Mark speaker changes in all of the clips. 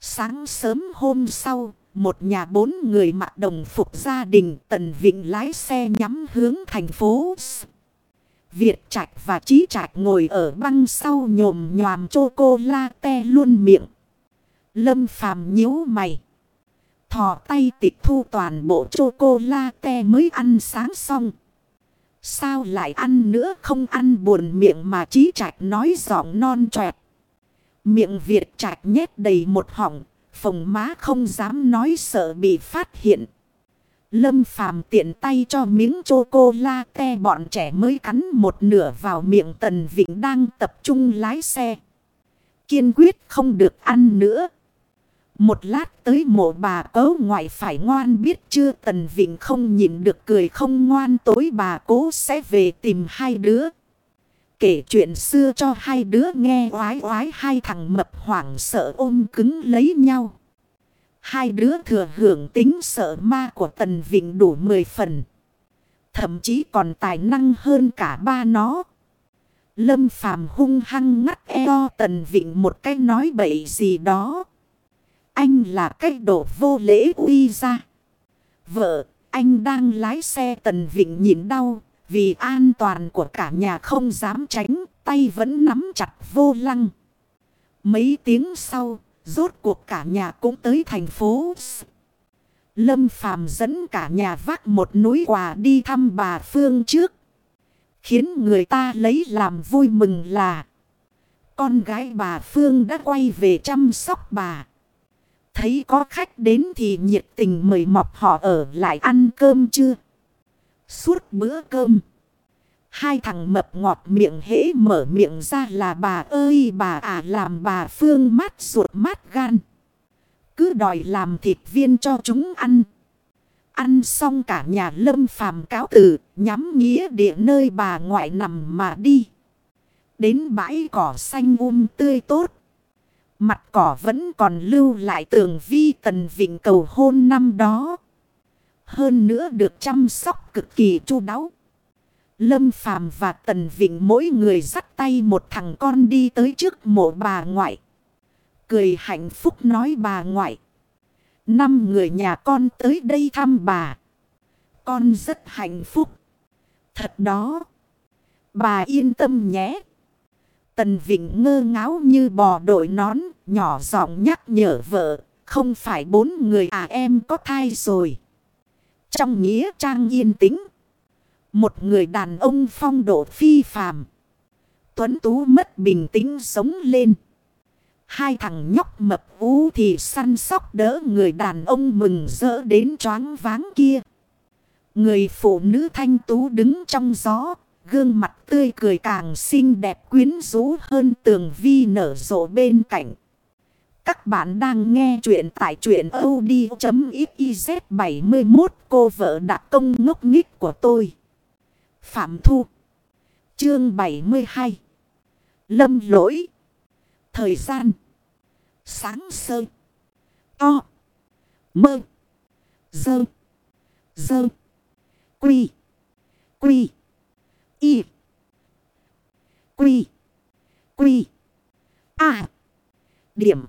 Speaker 1: Sáng sớm hôm sau, một nhà bốn người mặc đồng phục gia đình Tần Vịnh lái xe nhắm hướng thành phố. Việt Trạch và Trí Trạch ngồi ở băng sau nhồm nhòm chocolate luôn miệng. Lâm phàm nhíu mày. Thò tay tịch thu toàn bộ chocolate mới ăn sáng xong. Sao lại ăn nữa không ăn buồn miệng mà Trí Trạch nói giọng non trẹt. Miệng Việt Trạch nhét đầy một họng, Phồng má không dám nói sợ bị phát hiện. Lâm phàm tiện tay cho miếng chocolate bọn trẻ mới cắn một nửa vào miệng Tần Vịnh đang tập trung lái xe. Kiên quyết không được ăn nữa. Một lát tới mộ bà cố ngoại phải ngoan biết chưa Tần Vịnh không nhịn được cười không ngoan tối bà cố sẽ về tìm hai đứa. Kể chuyện xưa cho hai đứa nghe oái oái hai thằng mập hoảng sợ ôm cứng lấy nhau. Hai đứa thừa hưởng tính sợ ma của Tần Vịnh đủ 10 phần. Thậm chí còn tài năng hơn cả ba nó. Lâm phàm hung hăng ngắt eo Tần Vịnh một cái nói bậy gì đó. Anh là cái đồ vô lễ uy ra. Vợ, anh đang lái xe Tần Vịnh nhịn đau, vì an toàn của cả nhà không dám tránh, tay vẫn nắm chặt vô lăng. Mấy tiếng sau, rốt cuộc cả nhà cũng tới thành phố. Lâm Phàm dẫn cả nhà vác một núi quà đi thăm bà Phương trước. Khiến người ta lấy làm vui mừng là con gái bà Phương đã quay về chăm sóc bà. Thấy có khách đến thì nhiệt tình mời mọc họ ở lại ăn cơm chưa? Suốt bữa cơm. Hai thằng mập ngọt miệng hễ mở miệng ra là bà ơi, bà à làm bà Phương mát ruột mát gan. Cứ đòi làm thịt viên cho chúng ăn. Ăn xong cả nhà lâm phàm cáo tử nhắm nghĩa địa nơi bà ngoại nằm mà đi. Đến bãi cỏ xanh um tươi tốt. Mặt cỏ vẫn còn lưu lại tường vi tần vịnh cầu hôn năm đó. Hơn nữa được chăm sóc cực kỳ chu đáo. Lâm Phàm và Tần Vịnh mỗi người dắt tay một thằng con đi tới trước mộ bà ngoại. Cười hạnh phúc nói bà ngoại. Năm người nhà con tới đây thăm bà. Con rất hạnh phúc. Thật đó. Bà yên tâm nhé. Tần Vịnh ngơ ngáo như bò đội nón, nhỏ giọng nhắc nhở vợ. Không phải bốn người à em có thai rồi. Trong nghĩa trang yên tĩnh. Một người đàn ông phong độ phi phàm. Tuấn Tú mất bình tĩnh sống lên. Hai thằng nhóc mập ú thì săn sóc đỡ người đàn ông mừng rỡ đến choáng váng kia. Người phụ nữ thanh tú đứng trong gió, gương mặt tươi cười càng xinh đẹp quyến rũ hơn tường vi nở rộ bên cạnh. Các bạn đang nghe chuyện tại chuyện od.xyz 71 cô vợ đặc công ngốc nghích của tôi. Phạm Thu. Chương 72 Lâm lỗi. Thời gian. Sáng sơ. To. Mơ. Dơ. Dơ. Quy. Quy. Y. Quy. Quy. A. Điểm.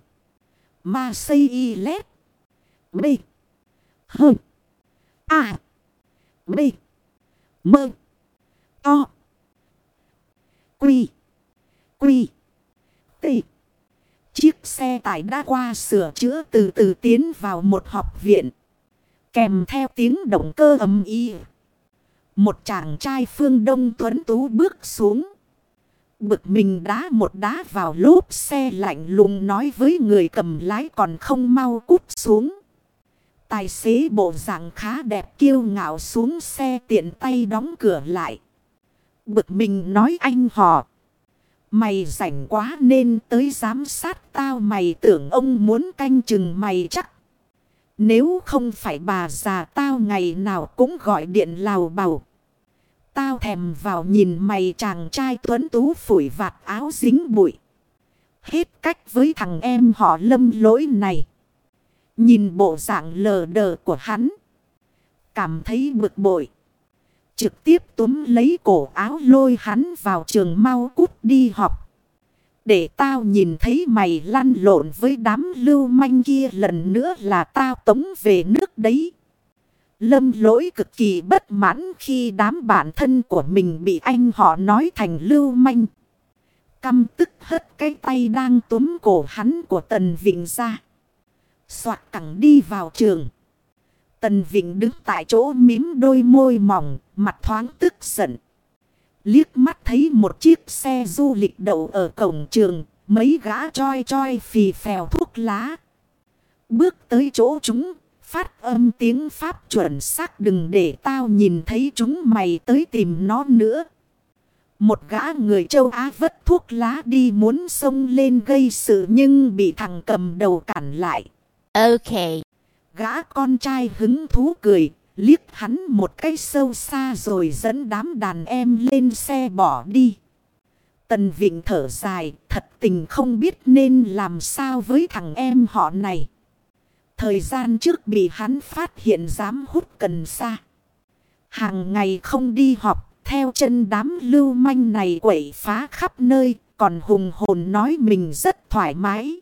Speaker 1: Ma xây y lét B H A B Mơ To. Quy. Quy. T. Chiếc xe tải đã qua sửa chữa từ từ tiến vào một học viện. Kèm theo tiếng động cơ ầm y. Một chàng trai phương Đông Tuấn Tú bước xuống. Bực mình đá một đá vào lốp xe lạnh lùng nói với người cầm lái còn không mau cút xuống. Tài xế bộ dạng khá đẹp kiêu ngạo xuống xe tiện tay đóng cửa lại bực mình nói anh họ. Mày rảnh quá nên tới giám sát tao, mày tưởng ông muốn canh chừng mày chắc. Nếu không phải bà già tao ngày nào cũng gọi điện lào bầu. Tao thèm vào nhìn mày chàng trai tuấn tú phủi vạt áo dính bụi. Hết cách với thằng em họ lâm lỗi này. Nhìn bộ dạng lờ đờ của hắn. Cảm thấy bực bội. Trực tiếp túm lấy cổ áo lôi hắn vào trường mau cút đi học. Để tao nhìn thấy mày lăn lộn với đám lưu manh kia lần nữa là tao tống về nước đấy. Lâm lỗi cực kỳ bất mãn khi đám bản thân của mình bị anh họ nói thành lưu manh. Căm tức hất cái tay đang túm cổ hắn của Tần Vịnh ra. Xoạt cẳng đi vào trường. Tần Vịnh đứng tại chỗ mím đôi môi mỏng, mặt thoáng tức giận. Liếc mắt thấy một chiếc xe du lịch đậu ở cổng trường, mấy gã choi choi phì phèo thuốc lá. Bước tới chỗ chúng, phát âm tiếng Pháp chuẩn xác đừng để tao nhìn thấy chúng mày tới tìm nó nữa. Một gã người châu Á vất thuốc lá đi muốn xông lên gây sự nhưng bị thằng cầm đầu cản lại.
Speaker 2: Ok.
Speaker 1: Gã con trai hứng thú cười, liếc hắn một cái sâu xa rồi dẫn đám đàn em lên xe bỏ đi. Tần Vịnh thở dài, thật tình không biết nên làm sao với thằng em họ này. Thời gian trước bị hắn phát hiện dám hút cần xa. Hàng ngày không đi học, theo chân đám lưu manh này quẩy phá khắp nơi, còn hùng hồn nói mình rất thoải mái.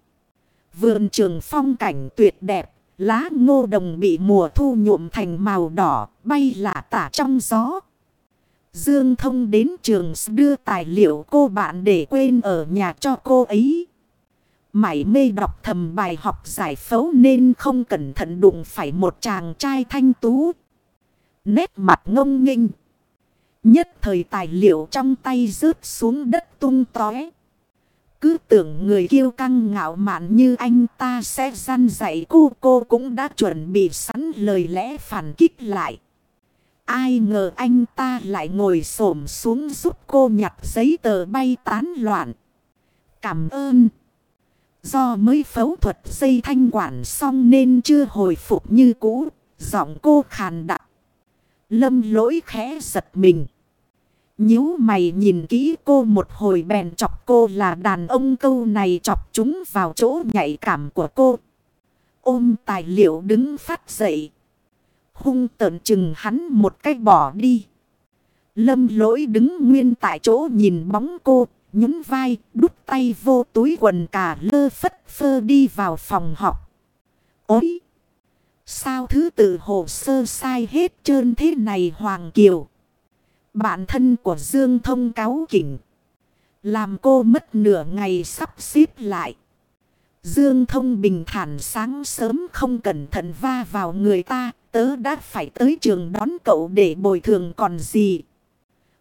Speaker 1: Vườn trường phong cảnh tuyệt đẹp, lá ngô đồng bị mùa thu nhuộm thành màu đỏ, bay lả tả trong gió. Dương thông đến trường đưa tài liệu cô bạn để quên ở nhà cho cô ấy. Mải mê đọc thầm bài học giải phẫu nên không cẩn thận đụng phải một chàng trai thanh tú. Nét mặt ngông nghênh. Nhất thời tài liệu trong tay rớt xuống đất tung tóe. Cứ tưởng người kiêu căng ngạo mạn như anh ta sẽ gian dạy cô cô cũng đã chuẩn bị sẵn lời lẽ phản kích lại. Ai ngờ anh ta lại ngồi xổm xuống giúp cô nhặt giấy tờ bay tán loạn. Cảm ơn. Do mới phẫu thuật dây thanh quản xong nên chưa hồi phục như cũ. Giọng cô khàn đặc. Lâm lỗi khẽ giật mình. nhíu mày nhìn kỹ cô một hồi bèn chọc cô là đàn ông câu này chọc chúng vào chỗ nhạy cảm của cô. Ôm tài liệu đứng phát dậy. Hung tợn chừng hắn một cách bỏ đi. Lâm lỗi đứng nguyên tại chỗ nhìn bóng cô nhún vai, đút tay vô túi quần cả lơ phất phơ đi vào phòng học. Ôi! Sao thứ tự hồ sơ sai hết trơn thế này Hoàng Kiều? Bạn thân của Dương Thông cáo kỉnh. Làm cô mất nửa ngày sắp xếp lại. Dương Thông bình thản sáng sớm không cẩn thận va vào người ta. Tớ đã phải tới trường đón cậu để bồi thường còn gì.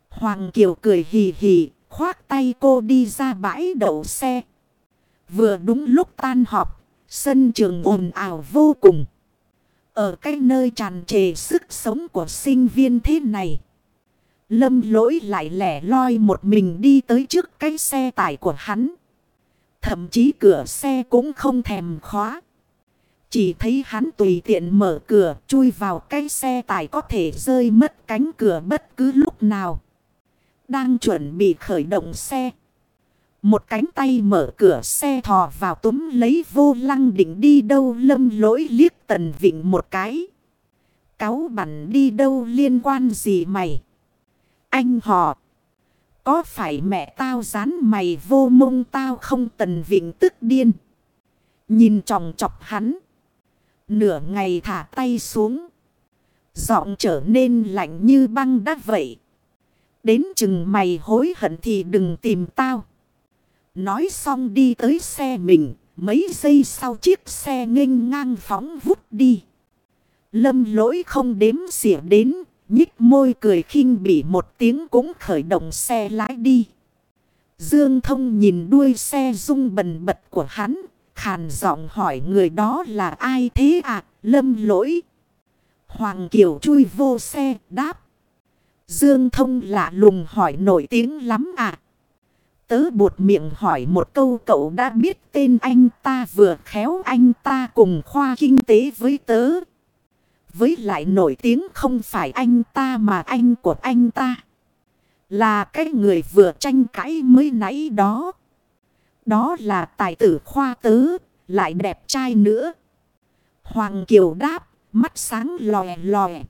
Speaker 1: Hoàng Kiều cười hì hì khoác tay cô đi ra bãi đậu xe. Vừa đúng lúc tan họp, sân trường ồn ào vô cùng. Ở cái nơi tràn trề sức sống của sinh viên thế này. Lâm lỗi lại lẻ loi một mình đi tới trước cái xe tải của hắn. Thậm chí cửa xe cũng không thèm khóa. Chỉ thấy hắn tùy tiện mở cửa chui vào cái xe tải có thể rơi mất cánh cửa bất cứ lúc nào. Đang chuẩn bị khởi động xe. Một cánh tay mở cửa xe thò vào túm lấy vô lăng định đi đâu lâm lỗi liếc tần vịnh một cái. Cáo bắn đi đâu liên quan gì mày? Anh họ. Có phải mẹ tao dán mày vô mông tao không tần vịnh tức điên. Nhìn tròng chọc hắn. Nửa ngày thả tay xuống. Giọng trở nên lạnh như băng đắt vậy. Đến chừng mày hối hận thì đừng tìm tao. Nói xong đi tới xe mình. Mấy giây sau chiếc xe nghênh ngang phóng vút đi. Lâm lỗi không đếm xỉa đến. Nhích môi cười khinh bỉ một tiếng cũng khởi động xe lái đi. Dương thông nhìn đuôi xe rung bần bật của hắn. Khàn giọng hỏi người đó là ai thế à? Lâm lỗi. Hoàng Kiều chui vô xe, đáp. Dương thông lạ lùng hỏi nổi tiếng lắm à. Tớ buột miệng hỏi một câu cậu đã biết tên anh ta vừa khéo anh ta cùng khoa kinh tế với tớ. Với lại nổi tiếng không phải anh ta mà anh của anh ta. Là cái người vừa tranh cãi mới nãy đó. Đó là tài tử khoa tớ, lại đẹp trai nữa. Hoàng Kiều đáp, mắt sáng lòe lòe.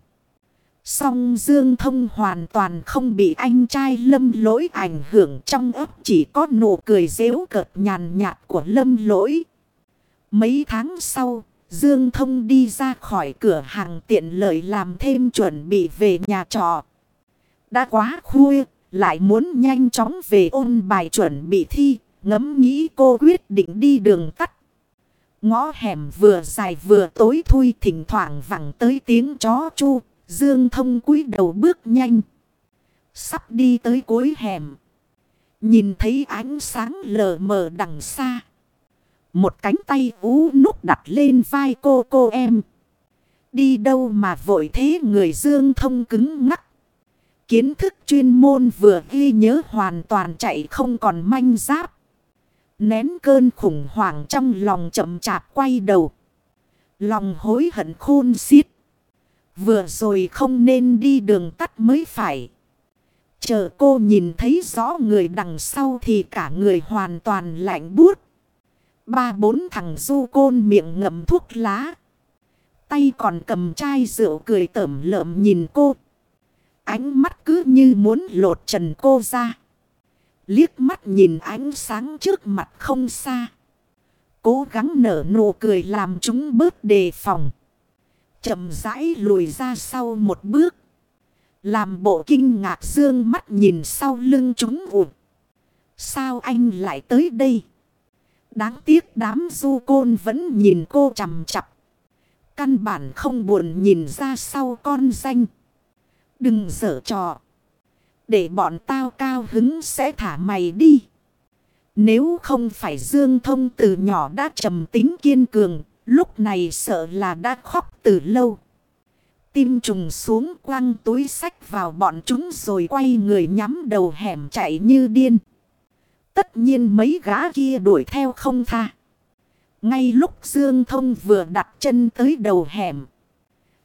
Speaker 1: Song Dương Thông hoàn toàn không bị anh trai lâm lỗi ảnh hưởng trong ấp chỉ có nụ cười dễu cợt nhàn nhạt của lâm lỗi. Mấy tháng sau, Dương Thông đi ra khỏi cửa hàng tiện lợi làm thêm chuẩn bị về nhà trọ. Đã quá khuya, lại muốn nhanh chóng về ôn bài chuẩn bị thi, ngẫm nghĩ cô quyết định đi đường tắt. Ngõ hẻm vừa dài vừa tối thui thỉnh thoảng vẳng tới tiếng chó chu, Dương Thông cúi đầu bước nhanh. Sắp đi tới cuối hẻm. Nhìn thấy ánh sáng lờ mờ đằng xa. Một cánh tay ú nút đặt lên vai cô cô em. Đi đâu mà vội thế người Dương Thông cứng ngắc. Kiến thức chuyên môn vừa ghi nhớ hoàn toàn chạy không còn manh giáp. Nén cơn khủng hoảng trong lòng chậm chạp quay đầu. Lòng hối hận khôn xiết. Vừa rồi không nên đi đường tắt mới phải. Chờ cô nhìn thấy rõ người đằng sau thì cả người hoàn toàn lạnh buốt. Ba bốn thằng du côn miệng ngậm thuốc lá. Tay còn cầm chai rượu cười tẩm lợm nhìn cô. Ánh mắt cứ như muốn lột trần cô ra. Liếc mắt nhìn ánh sáng trước mặt không xa. Cố gắng nở nụ cười làm chúng bớt đề phòng chậm rãi lùi ra sau một bước. Làm bộ kinh ngạc dương mắt nhìn sau lưng chúng ụt. Sao anh lại tới đây? Đáng tiếc đám du côn vẫn nhìn cô chằm chặp. Căn bản không buồn nhìn ra sau con danh. Đừng dở trò. Để bọn tao cao hứng sẽ thả mày đi. Nếu không phải Dương Thông từ nhỏ đã trầm tính kiên cường, Lúc này sợ là đã khóc từ lâu. Tim trùng xuống quăng túi sách vào bọn chúng rồi quay người nhắm đầu hẻm chạy như điên. Tất nhiên mấy gã kia đuổi theo không tha. Ngay lúc Dương Thông vừa đặt chân tới đầu hẻm.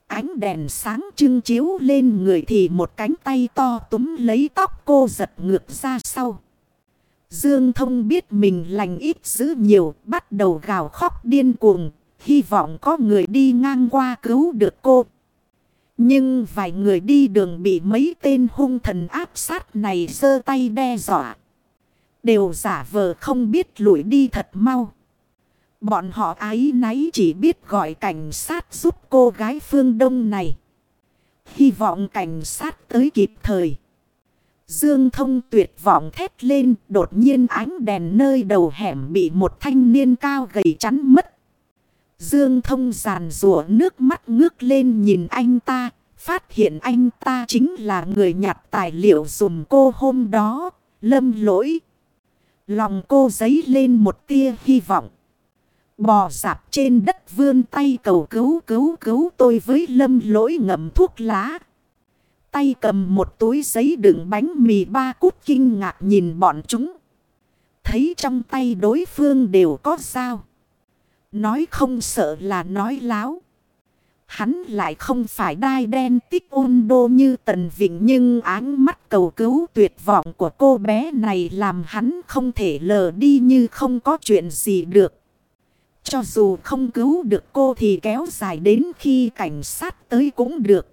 Speaker 1: Ánh đèn sáng trưng chiếu lên người thì một cánh tay to túm lấy tóc cô giật ngược ra sau. Dương Thông biết mình lành ít giữ nhiều, bắt đầu gào khóc điên cuồng, Hy vọng có người đi ngang qua cứu được cô. Nhưng vài người đi đường bị mấy tên hung thần áp sát này giơ tay đe dọa. Đều giả vờ không biết lủi đi thật mau. Bọn họ ái náy chỉ biết gọi cảnh sát giúp cô gái phương đông này. Hy vọng cảnh sát tới kịp thời. Dương thông tuyệt vọng thét lên, đột nhiên ánh đèn nơi đầu hẻm bị một thanh niên cao gầy chắn mất. Dương thông giàn rủa nước mắt ngước lên nhìn anh ta. Phát hiện anh ta chính là người nhặt tài liệu dùm cô hôm đó. Lâm lỗi. Lòng cô dấy lên một tia hy vọng. Bò dạp trên đất vươn tay cầu cứu cứu cứu tôi với lâm lỗi ngậm thuốc lá. Tay cầm một túi giấy đựng bánh mì ba cút kinh ngạc nhìn bọn chúng. Thấy trong tay đối phương đều có dao. Nói không sợ là nói láo. Hắn lại không phải đai đen tích ôn đô như tần vịnh nhưng áng mắt cầu cứu tuyệt vọng của cô bé này làm hắn không thể lờ đi như không có chuyện gì được. Cho dù không cứu được cô thì kéo dài đến khi cảnh sát tới cũng được.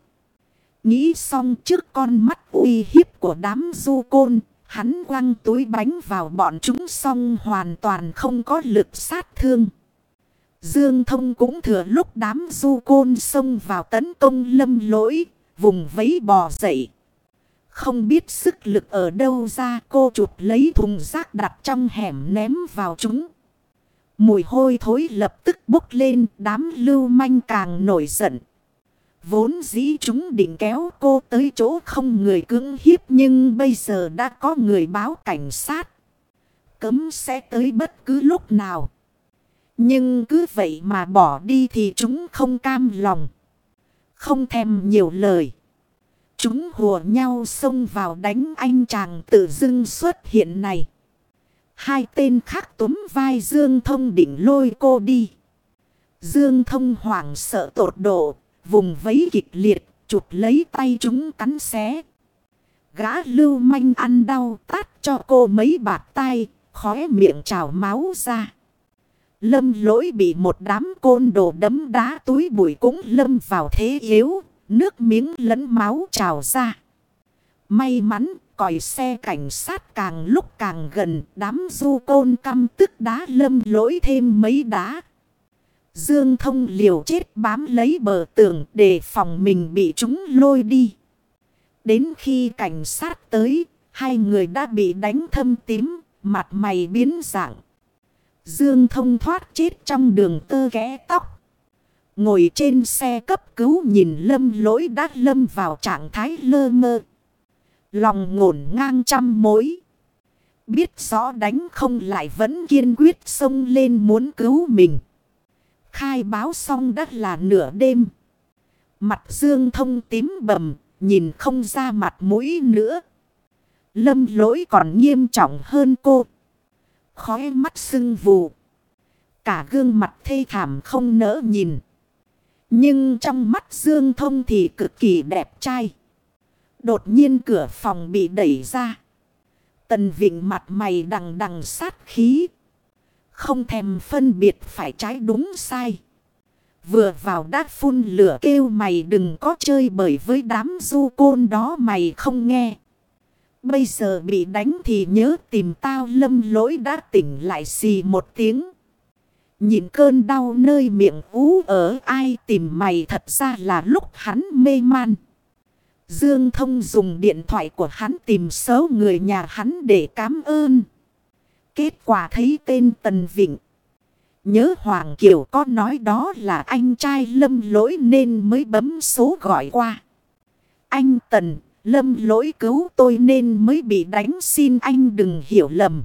Speaker 1: Nghĩ xong trước con mắt uy hiếp của đám du côn, hắn quăng túi bánh vào bọn chúng xong hoàn toàn không có lực sát thương. Dương thông cũng thừa lúc đám du côn xông vào tấn công lâm lỗi, vùng vấy bò dậy. Không biết sức lực ở đâu ra cô chụp lấy thùng rác đặt trong hẻm ném vào chúng. Mùi hôi thối lập tức bốc lên đám lưu manh càng nổi giận. Vốn dĩ chúng định kéo cô tới chỗ không người cứng hiếp nhưng bây giờ đã có người báo cảnh sát. Cấm sẽ tới bất cứ lúc nào. Nhưng cứ vậy mà bỏ đi thì chúng không cam lòng. Không thèm nhiều lời. Chúng hùa nhau xông vào đánh anh chàng tự dưng xuất hiện này. Hai tên khác túm vai Dương Thông định lôi cô đi. Dương Thông hoảng sợ tột độ, vùng vấy kịch liệt, chụp lấy tay chúng cắn xé. Gã lưu manh ăn đau tát cho cô mấy bạt tay, khóe miệng trào máu ra. Lâm lỗi bị một đám côn đồ đấm đá túi bụi cũng lâm vào thế yếu, nước miếng lẫn máu trào ra. May mắn, còi xe cảnh sát càng lúc càng gần, đám du côn căm tức đá lâm lỗi thêm mấy đá. Dương thông liều chết bám lấy bờ tường để phòng mình bị chúng lôi đi. Đến khi cảnh sát tới, hai người đã bị đánh thâm tím, mặt mày biến dạng. Dương thông thoát chết trong đường tơ ghé tóc. Ngồi trên xe cấp cứu nhìn lâm lỗi đã lâm vào trạng thái lơ mơ. Lòng ngổn ngang trăm mối. Biết rõ đánh không lại vẫn kiên quyết xông lên muốn cứu mình. Khai báo xong đã là nửa đêm. Mặt dương thông tím bầm, nhìn không ra mặt mũi nữa. Lâm lỗi còn nghiêm trọng hơn cô. Khói mắt sưng vù. Cả gương mặt thê thảm không nỡ nhìn. Nhưng trong mắt Dương Thông thì cực kỳ đẹp trai. Đột nhiên cửa phòng bị đẩy ra. Tần Vịnh mặt mày đằng đằng sát khí. Không thèm phân biệt phải trái đúng sai. Vừa vào đát phun lửa kêu mày đừng có chơi bởi với đám du côn đó mày không nghe. Bây giờ bị đánh thì nhớ tìm tao lâm lỗi đã tỉnh lại xì một tiếng. Nhìn cơn đau nơi miệng ú ở ai tìm mày thật ra là lúc hắn mê man. Dương Thông dùng điện thoại của hắn tìm số người nhà hắn để cảm ơn. Kết quả thấy tên Tần Vịnh. Nhớ Hoàng Kiều có nói đó là anh trai lâm lỗi nên mới bấm số gọi qua. Anh Tần, lâm lỗi cứu tôi nên mới bị đánh xin anh đừng hiểu lầm.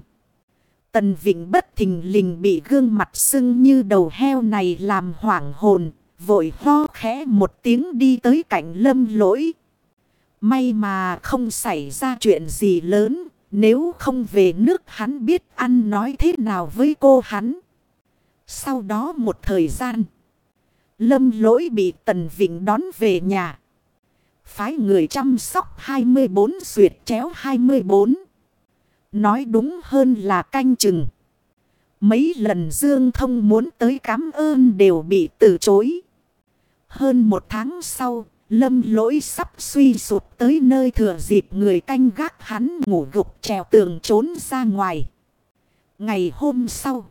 Speaker 1: Tần Vịnh bất thình lình bị gương mặt sưng như đầu heo này làm hoảng hồn, vội ho khẽ một tiếng đi tới cạnh lâm lỗi. May mà không xảy ra chuyện gì lớn, nếu không về nước hắn biết ăn nói thế nào với cô hắn. Sau đó một thời gian, lâm lỗi bị Tần Vịnh đón về nhà. Phái người chăm sóc 24 suyệt chéo 24. Nói đúng hơn là canh chừng. Mấy lần Dương Thông muốn tới cảm ơn đều bị từ chối. Hơn một tháng sau, lâm lỗi sắp suy sụp tới nơi thừa dịp người canh gác hắn ngủ gục trèo tường trốn ra ngoài. Ngày hôm sau,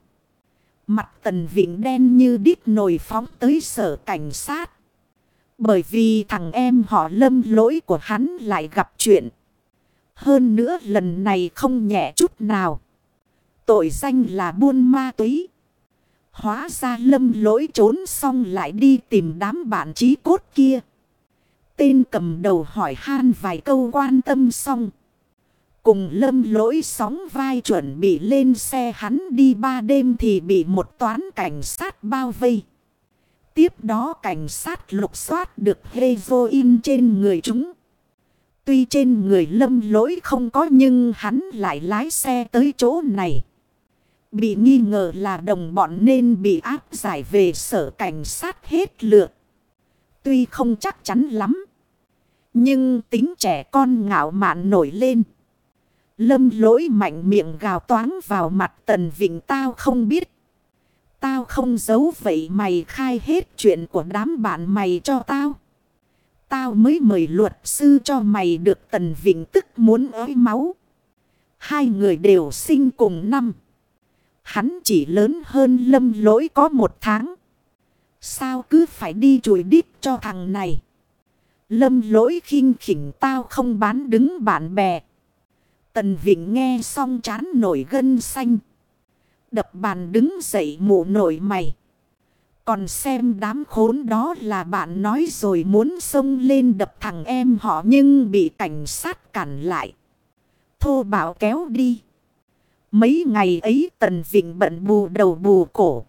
Speaker 1: mặt tần vịnh đen như đít nồi phóng tới sở cảnh sát. Bởi vì thằng em họ lâm lỗi của hắn lại gặp chuyện. Hơn nữa lần này không nhẹ chút nào. Tội danh là buôn ma túy. Hóa ra lâm lỗi trốn xong lại đi tìm đám bạn trí cốt kia. Tên cầm đầu hỏi han vài câu quan tâm xong. Cùng lâm lỗi sóng vai chuẩn bị lên xe hắn đi ba đêm thì bị một toán cảnh sát bao vây. Tiếp đó cảnh sát lục soát được heroin trên người chúng. Tuy trên người lâm lỗi không có nhưng hắn lại lái xe tới chỗ này. Bị nghi ngờ là đồng bọn nên bị áp giải về sở cảnh sát hết lượt. Tuy không chắc chắn lắm. Nhưng tính trẻ con ngạo mạn nổi lên. Lâm lỗi mạnh miệng gào toáng vào mặt tần vịnh tao không biết. Tao không giấu vậy mày khai hết chuyện của đám bạn mày cho tao. Tao mới mời luật sư cho mày được tần vịnh tức muốn ới máu. Hai người đều sinh cùng năm. Hắn chỉ lớn hơn lâm lỗi có một tháng. Sao cứ phải đi chùi đít cho thằng này. Lâm lỗi khinh khỉnh tao không bán đứng bạn bè. Tần Vịnh nghe xong chán nổi gân xanh. Đập bàn đứng dậy mụ nổi mày. Còn xem đám khốn đó là bạn nói rồi muốn xông lên đập thằng em họ nhưng bị cảnh sát cản lại. Thô bảo kéo đi. Mấy ngày ấy Tần Vịnh bận bù đầu bù cổ.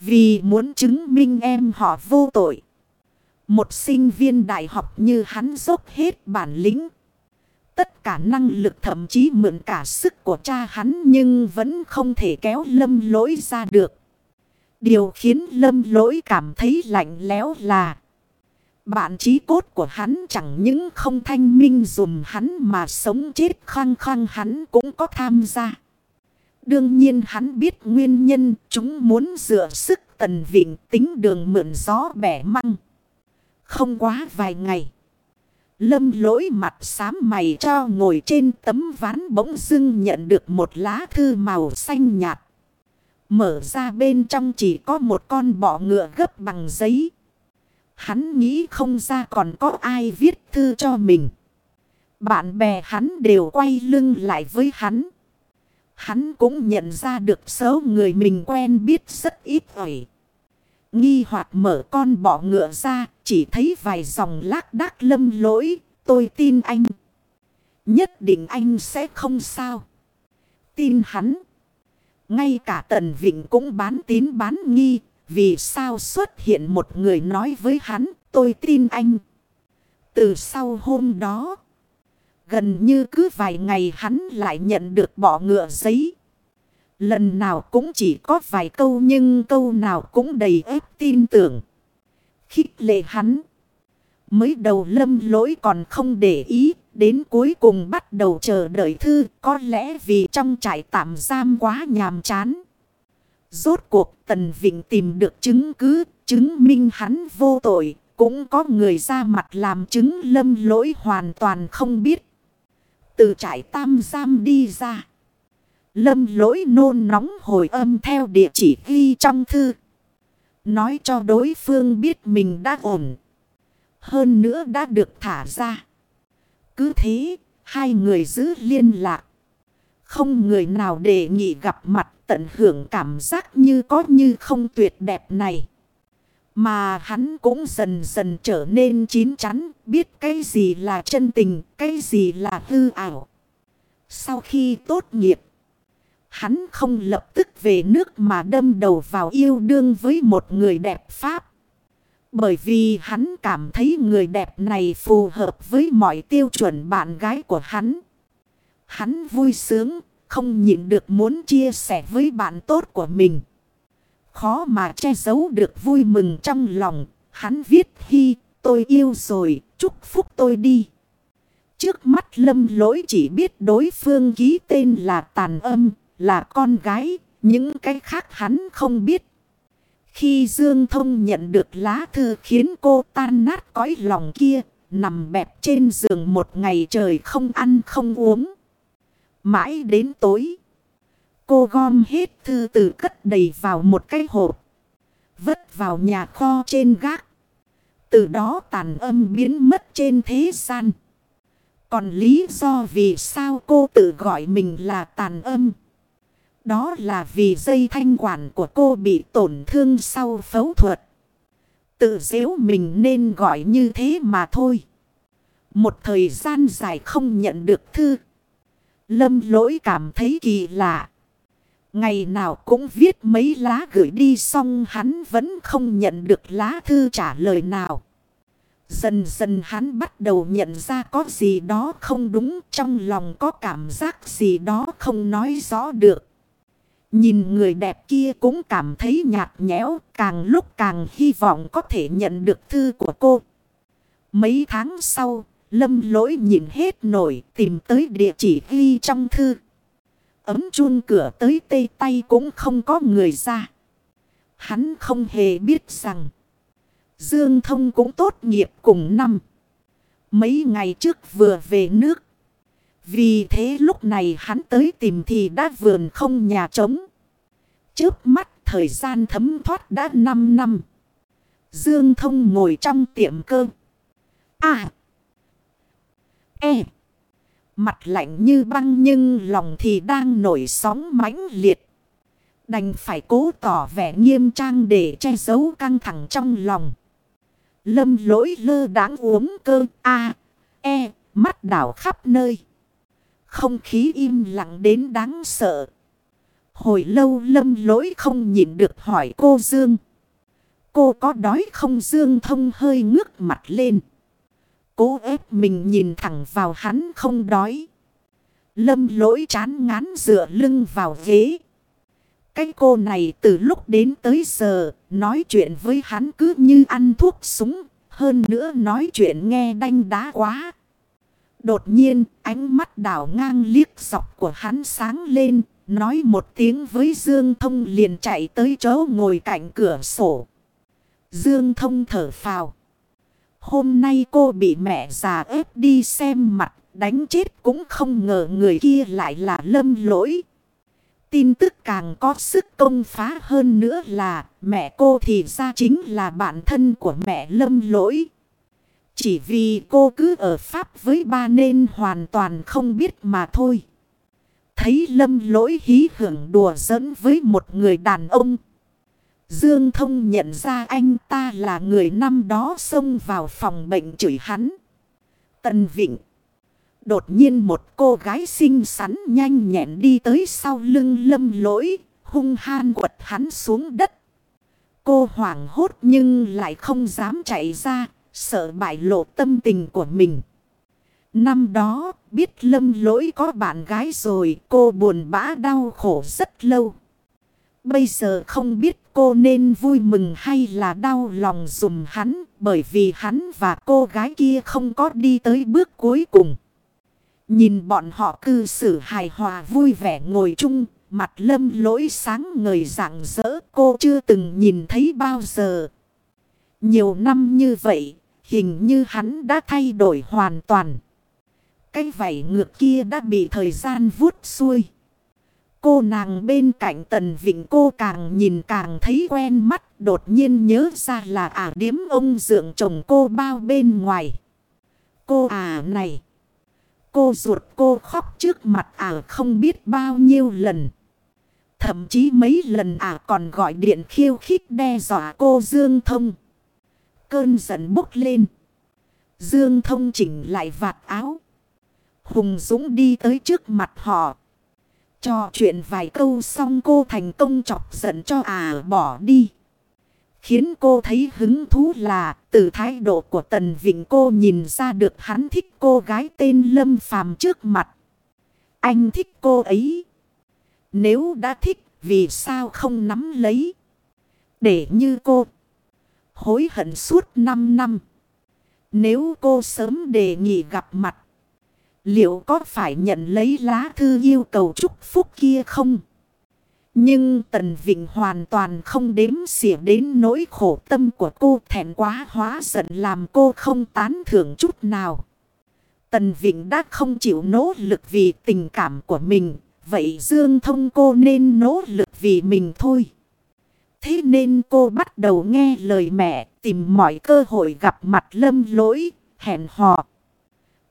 Speaker 1: Vì muốn chứng minh em họ vô tội. Một sinh viên đại học như hắn dốc hết bản lĩnh. Tất cả năng lực thậm chí mượn cả sức của cha hắn nhưng vẫn không thể kéo lâm lỗi ra được. Điều khiến lâm lỗi cảm thấy lạnh lẽo là, Bạn trí cốt của hắn chẳng những không thanh minh dùm hắn mà sống chết khăng khăng hắn cũng có tham gia. Đương nhiên hắn biết nguyên nhân, chúng muốn dựa sức tần vịnh tính đường mượn gió bẻ măng. Không quá vài ngày. Lâm lỗi mặt xám mày cho ngồi trên tấm ván bỗng dưng nhận được một lá thư màu xanh nhạt. Mở ra bên trong chỉ có một con bọ ngựa gấp bằng giấy. Hắn nghĩ không ra còn có ai viết thư cho mình. Bạn bè hắn đều quay lưng lại với hắn. Hắn cũng nhận ra được số người mình quen biết rất ít ỏi. Nghi hoạt mở con bọ ngựa ra, chỉ thấy vài dòng lác đác lâm lỗi, tôi tin anh. Nhất định anh sẽ không sao. Tin hắn. Ngay cả Tần Vịnh cũng bán tín bán nghi, vì sao xuất hiện một người nói với hắn, tôi tin anh. Từ sau hôm đó, gần như cứ vài ngày hắn lại nhận được bỏ ngựa giấy. Lần nào cũng chỉ có vài câu nhưng câu nào cũng đầy ép tin tưởng. Khích lệ hắn. Mới đầu lâm lỗi còn không để ý. Đến cuối cùng bắt đầu chờ đợi thư. Có lẽ vì trong trại tạm giam quá nhàm chán. Rốt cuộc Tần Vịnh tìm được chứng cứ. Chứng minh hắn vô tội. Cũng có người ra mặt làm chứng lâm lỗi hoàn toàn không biết. Từ trại tam giam đi ra. Lâm lỗi nôn nóng hồi âm theo địa chỉ ghi trong thư. Nói cho đối phương biết mình đã ổn. Hơn nữa đã được thả ra. Cứ thế, hai người giữ liên lạc. Không người nào đề nghị gặp mặt tận hưởng cảm giác như có như không tuyệt đẹp này. Mà hắn cũng dần dần trở nên chín chắn, biết cái gì là chân tình, cái gì là hư ảo. Sau khi tốt nghiệp, Hắn không lập tức về nước mà đâm đầu vào yêu đương với một người đẹp Pháp. Bởi vì hắn cảm thấy người đẹp này phù hợp với mọi tiêu chuẩn bạn gái của hắn. Hắn vui sướng, không nhịn được muốn chia sẻ với bạn tốt của mình. Khó mà che giấu được vui mừng trong lòng. Hắn viết hi tôi yêu rồi, chúc phúc tôi đi. Trước mắt lâm lỗi chỉ biết đối phương ký tên là tàn âm, là con gái, những cái khác hắn không biết. Khi Dương Thông nhận được lá thư khiến cô tan nát cõi lòng kia, nằm bẹp trên giường một ngày trời không ăn không uống. Mãi đến tối, cô gom hết thư từ cất đầy vào một cái hộp, vất vào nhà kho trên gác. Từ đó tàn âm biến mất trên thế gian. Còn lý do vì sao cô tự gọi mình là tàn âm. Đó là vì dây thanh quản của cô bị tổn thương sau phẫu thuật. Tự dễu mình nên gọi như thế mà thôi. Một thời gian dài không nhận được thư. Lâm lỗi cảm thấy kỳ lạ. Ngày nào cũng viết mấy lá gửi đi xong hắn vẫn không nhận được lá thư trả lời nào. Dần dần hắn bắt đầu nhận ra có gì đó không đúng, trong lòng có cảm giác gì đó không nói rõ được. Nhìn người đẹp kia cũng cảm thấy nhạt nhẽo, càng lúc càng hy vọng có thể nhận được thư của cô. Mấy tháng sau, lâm lỗi nhìn hết nổi tìm tới địa chỉ ghi trong thư. Ấm chun cửa tới tê tay cũng không có người ra. Hắn không hề biết rằng Dương Thông cũng tốt nghiệp cùng năm. Mấy ngày trước vừa về nước. Vì thế lúc này hắn tới tìm thì đã vườn không nhà trống. Trước mắt thời gian thấm thoát đã 5 năm. Dương Thông ngồi trong tiệm cơ. À. E. Mặt lạnh như băng nhưng lòng thì đang nổi sóng mãnh liệt. Đành phải cố tỏ vẻ nghiêm trang để che giấu căng thẳng trong lòng. Lâm lỗi lơ đáng uống cơ A. E. Mắt đảo khắp nơi. Không khí im lặng đến đáng sợ. Hồi lâu lâm lỗi không nhịn được hỏi cô Dương. Cô có đói không Dương thông hơi ngước mặt lên. Cố ép mình nhìn thẳng vào hắn không đói. Lâm lỗi chán ngán dựa lưng vào ghế. Cái cô này từ lúc đến tới giờ, nói chuyện với hắn cứ như ăn thuốc súng. Hơn nữa nói chuyện nghe đanh đá quá. Đột nhiên ánh mắt đảo ngang liếc dọc của hắn sáng lên. Nói một tiếng với Dương Thông liền chạy tới chỗ ngồi cạnh cửa sổ. Dương Thông thở phào. Hôm nay cô bị mẹ già ép đi xem mặt, đánh chết cũng không ngờ người kia lại là lâm lỗi. Tin tức càng có sức công phá hơn nữa là mẹ cô thì ra chính là bạn thân của mẹ lâm lỗi. Chỉ vì cô cứ ở Pháp với ba nên hoàn toàn không biết mà thôi. Thấy lâm lỗi hí hưởng đùa giỡn với một người đàn ông. Dương Thông nhận ra anh ta là người năm đó xông vào phòng bệnh chửi hắn. Tần Vịnh. Đột nhiên một cô gái xinh xắn nhanh nhẹn đi tới sau lưng lâm lỗi, hung han quật hắn xuống đất. Cô hoảng hốt nhưng lại không dám chạy ra, sợ bại lộ tâm tình của mình. Năm đó, biết lâm lỗi có bạn gái rồi, cô buồn bã đau khổ rất lâu. Bây giờ không biết cô nên vui mừng hay là đau lòng dùm hắn, bởi vì hắn và cô gái kia không có đi tới bước cuối cùng. Nhìn bọn họ cư xử hài hòa vui vẻ ngồi chung, mặt lâm lỗi sáng ngời rạng rỡ cô chưa từng nhìn thấy bao giờ. Nhiều năm như vậy, hình như hắn đã thay đổi hoàn toàn. Cái vảy ngược kia đã bị thời gian vuốt xuôi. Cô nàng bên cạnh tần vịnh cô càng nhìn càng thấy quen mắt. Đột nhiên nhớ ra là ả điếm ông dượng chồng cô bao bên ngoài. Cô à này. Cô ruột cô khóc trước mặt ả không biết bao nhiêu lần. Thậm chí mấy lần ả còn gọi điện khiêu khích đe dọa cô Dương Thông. Cơn giận bốc lên. Dương Thông chỉnh lại vạt áo. Hùng Dũng đi tới trước mặt họ. Cho chuyện vài câu xong cô thành công chọc giận cho à bỏ đi. Khiến cô thấy hứng thú là từ thái độ của Tần Vịnh cô nhìn ra được hắn thích cô gái tên Lâm Phàm trước mặt. Anh thích cô ấy. Nếu đã thích, vì sao không nắm lấy. Để như cô. Hối hận suốt 5 năm. Nếu cô sớm đề nghị gặp mặt. Liệu có phải nhận lấy lá thư yêu cầu chúc phúc kia không? Nhưng Tần Vịnh hoàn toàn không đếm xỉa đến nỗi khổ tâm của cô, thẹn quá hóa giận làm cô không tán thưởng chút nào. Tần Vịnh đã không chịu nỗ lực vì tình cảm của mình. Vậy Dương Thông cô nên nỗ lực vì mình thôi. Thế nên cô bắt đầu nghe lời mẹ tìm mọi cơ hội gặp mặt lâm lỗi, hẹn hò.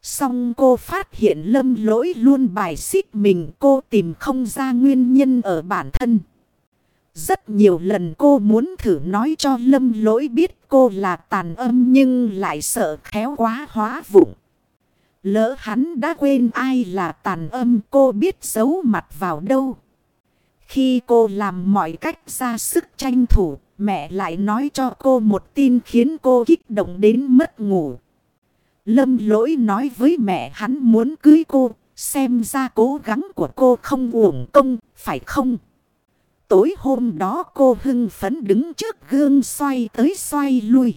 Speaker 1: Xong cô phát hiện lâm lỗi luôn bài xích mình cô tìm không ra nguyên nhân ở bản thân. Rất nhiều lần cô muốn thử nói cho lâm lỗi biết cô là tàn âm nhưng lại sợ khéo quá hóa vụng. Lỡ hắn đã quên ai là tàn âm cô biết giấu mặt vào đâu. Khi cô làm mọi cách ra sức tranh thủ, mẹ lại nói cho cô một tin khiến cô kích động đến mất ngủ. Lâm lỗi nói với mẹ hắn muốn cưới cô, xem ra cố gắng của cô không uổng công, phải không? Tối hôm đó cô hưng phấn đứng trước gương xoay tới xoay lui.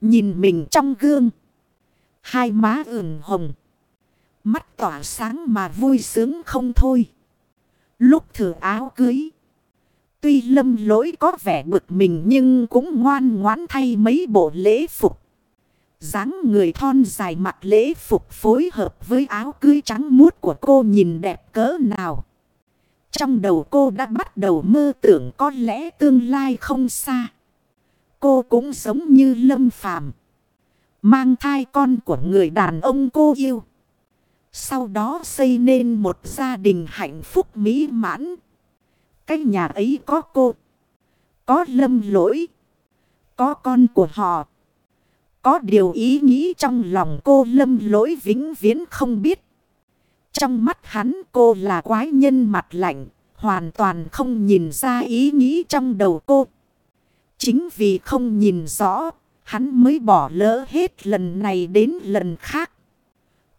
Speaker 1: Nhìn mình trong gương. Hai má ửng hồng. Mắt tỏa sáng mà vui sướng không thôi. Lúc thử áo cưới. Tuy lâm lỗi có vẻ bực mình nhưng cũng ngoan ngoãn thay mấy bộ lễ phục dáng người thon dài mặc lễ phục phối hợp với áo cưới trắng muốt của cô nhìn đẹp cỡ nào. Trong đầu cô đã bắt đầu mơ tưởng có lẽ tương lai không xa. Cô cũng giống như lâm phàm. Mang thai con của người đàn ông cô yêu. Sau đó xây nên một gia đình hạnh phúc mỹ mãn. Cái nhà ấy có cô. Có lâm lỗi. Có con của họ. Có điều ý nghĩ trong lòng cô lâm lỗi vĩnh viễn không biết. Trong mắt hắn cô là quái nhân mặt lạnh, hoàn toàn không nhìn ra ý nghĩ trong đầu cô. Chính vì không nhìn rõ, hắn mới bỏ lỡ hết lần này đến lần khác.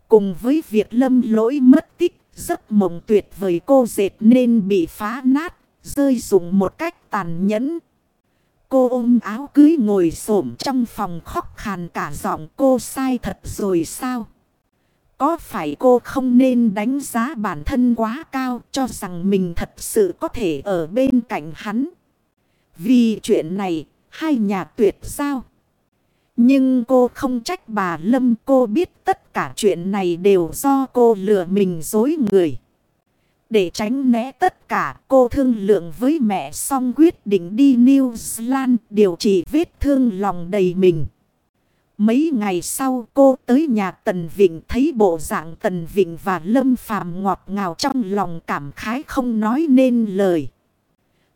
Speaker 1: Cùng với việc lâm lỗi mất tích, giấc mộng tuyệt vời cô dệt nên bị phá nát, rơi dùng một cách tàn nhẫn. Cô ôm áo cưới ngồi xổm trong phòng khóc khàn cả giọng cô sai thật rồi sao? Có phải cô không nên đánh giá bản thân quá cao cho rằng mình thật sự có thể ở bên cạnh hắn? Vì chuyện này, hai nhà tuyệt sao? Nhưng cô không trách bà Lâm cô biết tất cả chuyện này đều do cô lừa mình dối người. Để tránh né tất cả cô thương lượng với mẹ xong quyết định đi New Zealand điều trị vết thương lòng đầy mình. Mấy ngày sau cô tới nhà Tần Vịnh thấy bộ dạng Tần Vịnh và Lâm Phàm ngọt ngào trong lòng cảm khái không nói nên lời.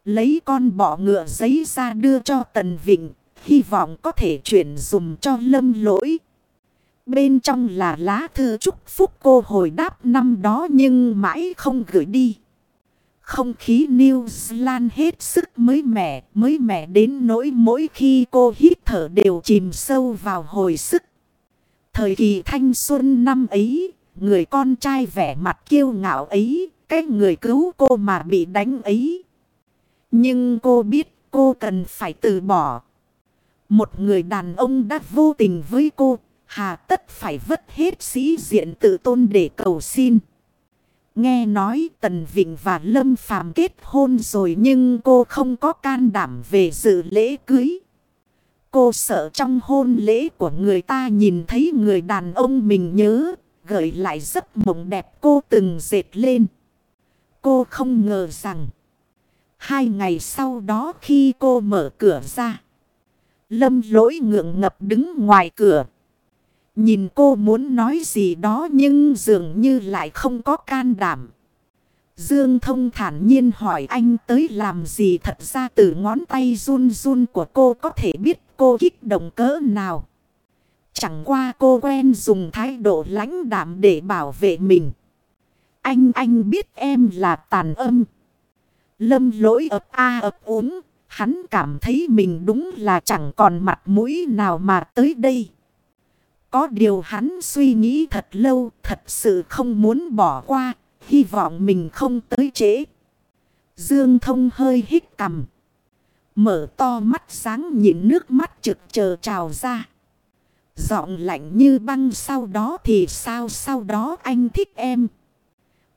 Speaker 1: Lấy con bọ ngựa giấy ra đưa cho Tần Vịnh, hy vọng có thể chuyển dùm cho Lâm lỗi. Bên trong là lá thư chúc phúc cô hồi đáp năm đó nhưng mãi không gửi đi. Không khí New Zealand hết sức mới mẻ, mới mẻ đến nỗi mỗi khi cô hít thở đều chìm sâu vào hồi sức. Thời kỳ thanh xuân năm ấy, người con trai vẻ mặt kiêu ngạo ấy, cái người cứu cô mà bị đánh ấy. Nhưng cô biết cô cần phải từ bỏ. Một người đàn ông đã vô tình với cô, hà tất phải vất hết sĩ diện tự tôn để cầu xin. Nghe nói Tần Vịnh và Lâm Phàm kết hôn rồi nhưng cô không có can đảm về dự lễ cưới. Cô sợ trong hôn lễ của người ta nhìn thấy người đàn ông mình nhớ, gợi lại giấc mộng đẹp cô từng dệt lên. Cô không ngờ rằng, hai ngày sau đó khi cô mở cửa ra, Lâm lỗi ngượng ngập đứng ngoài cửa. Nhìn cô muốn nói gì đó nhưng dường như lại không có can đảm. Dương thông thản nhiên hỏi anh tới làm gì thật ra từ ngón tay run run của cô có thể biết cô kích động cỡ nào. Chẳng qua cô quen dùng thái độ lãnh đạm để bảo vệ mình. Anh anh biết em là tàn âm. Lâm lỗi ập a ập ốm. Hắn cảm thấy mình đúng là chẳng còn mặt mũi nào mà tới đây. Có điều hắn suy nghĩ thật lâu, thật sự không muốn bỏ qua, hy vọng mình không tới trễ. Dương thông hơi hít cầm. Mở to mắt sáng nhìn nước mắt trực chờ trào ra. Giọng lạnh như băng sau đó thì sao sau đó anh thích em.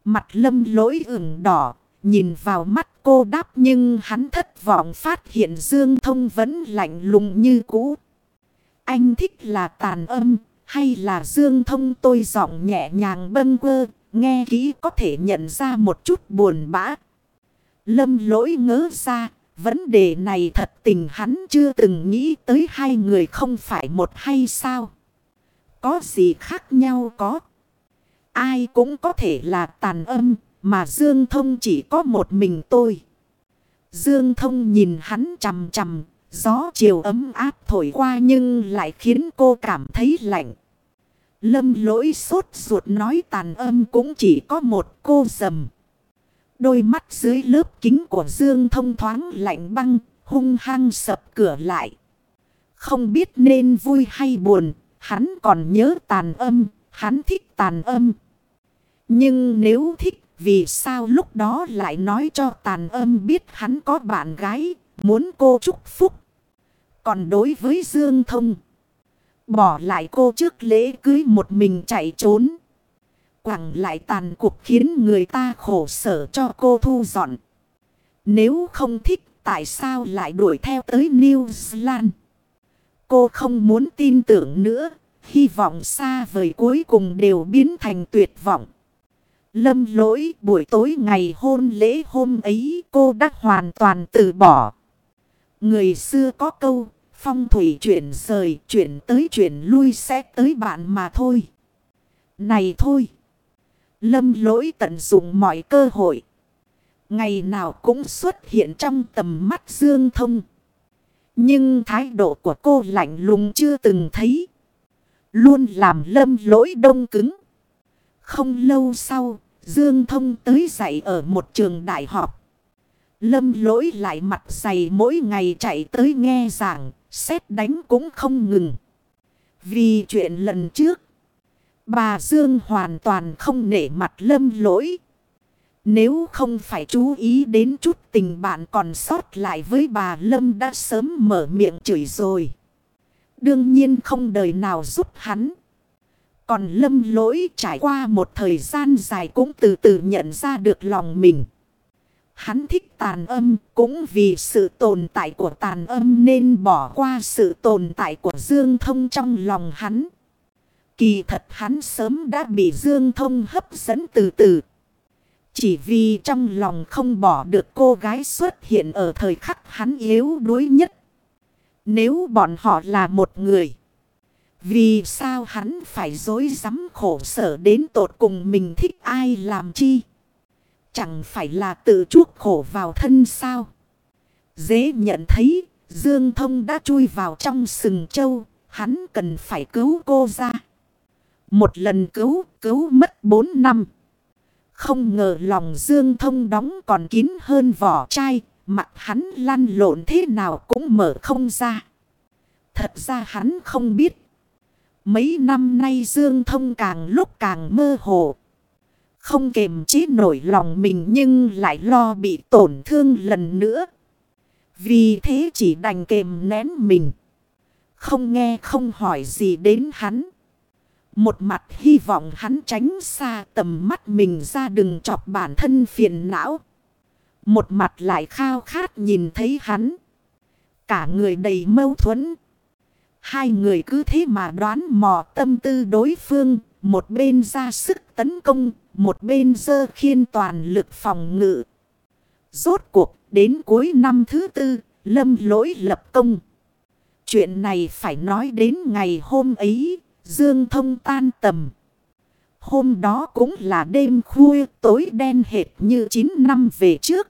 Speaker 1: Mặt lâm lỗi ửng đỏ, nhìn vào mắt cô đáp nhưng hắn thất vọng phát hiện Dương Thông vẫn lạnh lùng như cũ. Anh thích là tàn âm, hay là Dương Thông tôi giọng nhẹ nhàng bâng quơ, nghe kỹ có thể nhận ra một chút buồn bã. Lâm lỗi ngớ ra, vấn đề này thật tình hắn chưa từng nghĩ tới hai người không phải một hay sao. Có gì khác nhau có. Ai cũng có thể là tàn âm, mà Dương Thông chỉ có một mình tôi. Dương Thông nhìn hắn chầm chầm. gió chiều ấm áp thổi qua nhưng lại khiến cô cảm thấy lạnh. Lâm lỗi sốt ruột nói tàn âm cũng chỉ có một cô dầm. Đôi mắt dưới lớp kính của Dương thông thoáng lạnh băng, hung hăng sập cửa lại. Không biết nên vui hay buồn, hắn còn nhớ tàn âm, hắn thích tàn âm. Nhưng nếu thích, vì sao lúc đó lại nói cho tàn âm biết hắn có bạn gái, muốn cô chúc phúc. Còn đối với Dương thông, Bỏ lại cô trước lễ cưới một mình chạy trốn. quảng lại tàn cuộc khiến người ta khổ sở cho cô thu dọn. Nếu không thích tại sao lại đuổi theo tới New Zealand? Cô không muốn tin tưởng nữa. Hy vọng xa vời cuối cùng đều biến thành tuyệt vọng. Lâm lỗi buổi tối ngày hôn lễ hôm ấy cô đã hoàn toàn từ bỏ. Người xưa có câu Phong thủy chuyển rời, chuyển tới chuyển lui sẽ tới bạn mà thôi. Này thôi. Lâm lỗi tận dụng mọi cơ hội. Ngày nào cũng xuất hiện trong tầm mắt Dương Thông. Nhưng thái độ của cô lạnh lùng chưa từng thấy. Luôn làm lâm lỗi đông cứng. Không lâu sau, Dương Thông tới dạy ở một trường đại học. Lâm lỗi lại mặt dày mỗi ngày chạy tới nghe giảng, Xét đánh cũng không ngừng. Vì chuyện lần trước. Bà Dương hoàn toàn không nể mặt lâm lỗi. Nếu không phải chú ý đến chút tình bạn còn sót lại với bà Lâm đã sớm mở miệng chửi rồi. Đương nhiên không đời nào giúp hắn. Còn Lâm lỗi trải qua một thời gian dài cũng từ từ nhận ra được lòng mình. Hắn thích tàn âm cũng vì sự tồn tại của tàn âm nên bỏ qua sự tồn tại của Dương Thông trong lòng hắn. Kỳ thật hắn sớm đã bị Dương Thông hấp dẫn từ từ. Chỉ vì trong lòng không bỏ được cô gái xuất hiện ở thời khắc hắn yếu đuối nhất. Nếu bọn họ là một người. Vì sao hắn phải dối rắm khổ sở đến tột cùng mình thích ai làm chi? Chẳng phải là tự chuốc khổ vào thân sao? Dễ nhận thấy Dương Thông đã chui vào trong sừng châu. Hắn cần phải cứu cô ra. Một lần cứu, cứu mất bốn năm. Không ngờ lòng Dương Thông đóng còn kín hơn vỏ chai. Mặt hắn lăn lộn thế nào cũng mở không ra. Thật ra hắn không biết. Mấy năm nay Dương Thông càng lúc càng mơ hồ. Không kềm chế nổi lòng mình nhưng lại lo bị tổn thương lần nữa. Vì thế chỉ đành kềm nén mình. Không nghe không hỏi gì đến hắn. Một mặt hy vọng hắn tránh xa tầm mắt mình ra đừng chọc bản thân phiền não. Một mặt lại khao khát nhìn thấy hắn. Cả người đầy mâu thuẫn. Hai người cứ thế mà đoán mò tâm tư đối phương. Một bên ra sức tấn công. Một bên dơ khiên toàn lực phòng ngự. Rốt cuộc đến cuối năm thứ tư. Lâm lỗi lập công. Chuyện này phải nói đến ngày hôm ấy. Dương thông tan tầm. Hôm đó cũng là đêm khuya tối đen hệt như 9 năm về trước.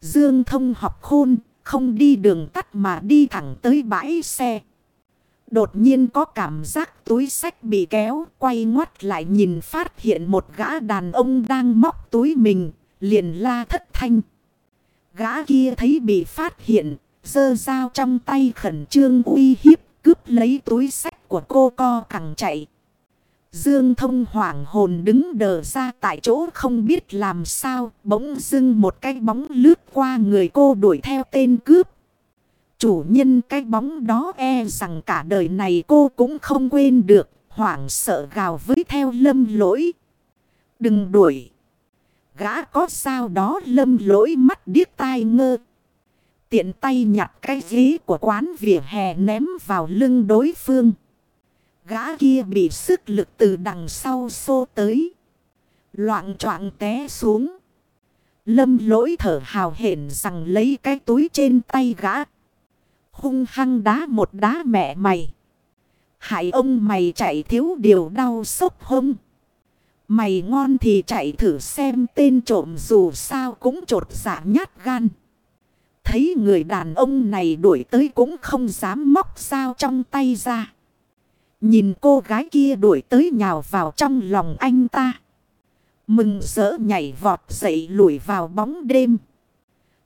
Speaker 1: Dương thông học khôn, không đi đường tắt mà đi thẳng tới bãi xe. Đột nhiên có cảm giác túi sách bị kéo, quay ngoắt lại nhìn phát hiện một gã đàn ông đang móc túi mình, liền la thất thanh. Gã kia thấy bị phát hiện, dơ dao trong tay khẩn trương uy hiếp, cướp lấy túi sách của cô co cẳng chạy. Dương thông hoảng hồn đứng đờ ra tại chỗ không biết làm sao, bỗng dưng một cái bóng lướt qua người cô đuổi theo tên cướp. Chủ nhân cái bóng đó e rằng cả đời này cô cũng không quên được, hoảng sợ gào với theo lâm lỗi. Đừng đuổi. Gã có sao đó lâm lỗi mắt điếc tai ngơ. Tiện tay nhặt cái ghế của quán vỉa hè ném vào lưng đối phương. Gã kia bị sức lực từ đằng sau xô tới. Loạn choạng té xuống. Lâm lỗi thở hào hển rằng lấy cái túi trên tay gã. Hung hăng đá một đá mẹ mày. Hại ông mày chạy thiếu điều đau sốc hông. Mày ngon thì chạy thử xem tên trộm dù sao cũng trột dạ nhát gan. Thấy người đàn ông này đuổi tới cũng không dám móc sao trong tay ra. Nhìn cô gái kia đuổi tới nhào vào trong lòng anh ta. Mừng rỡ nhảy vọt dậy lùi vào bóng đêm.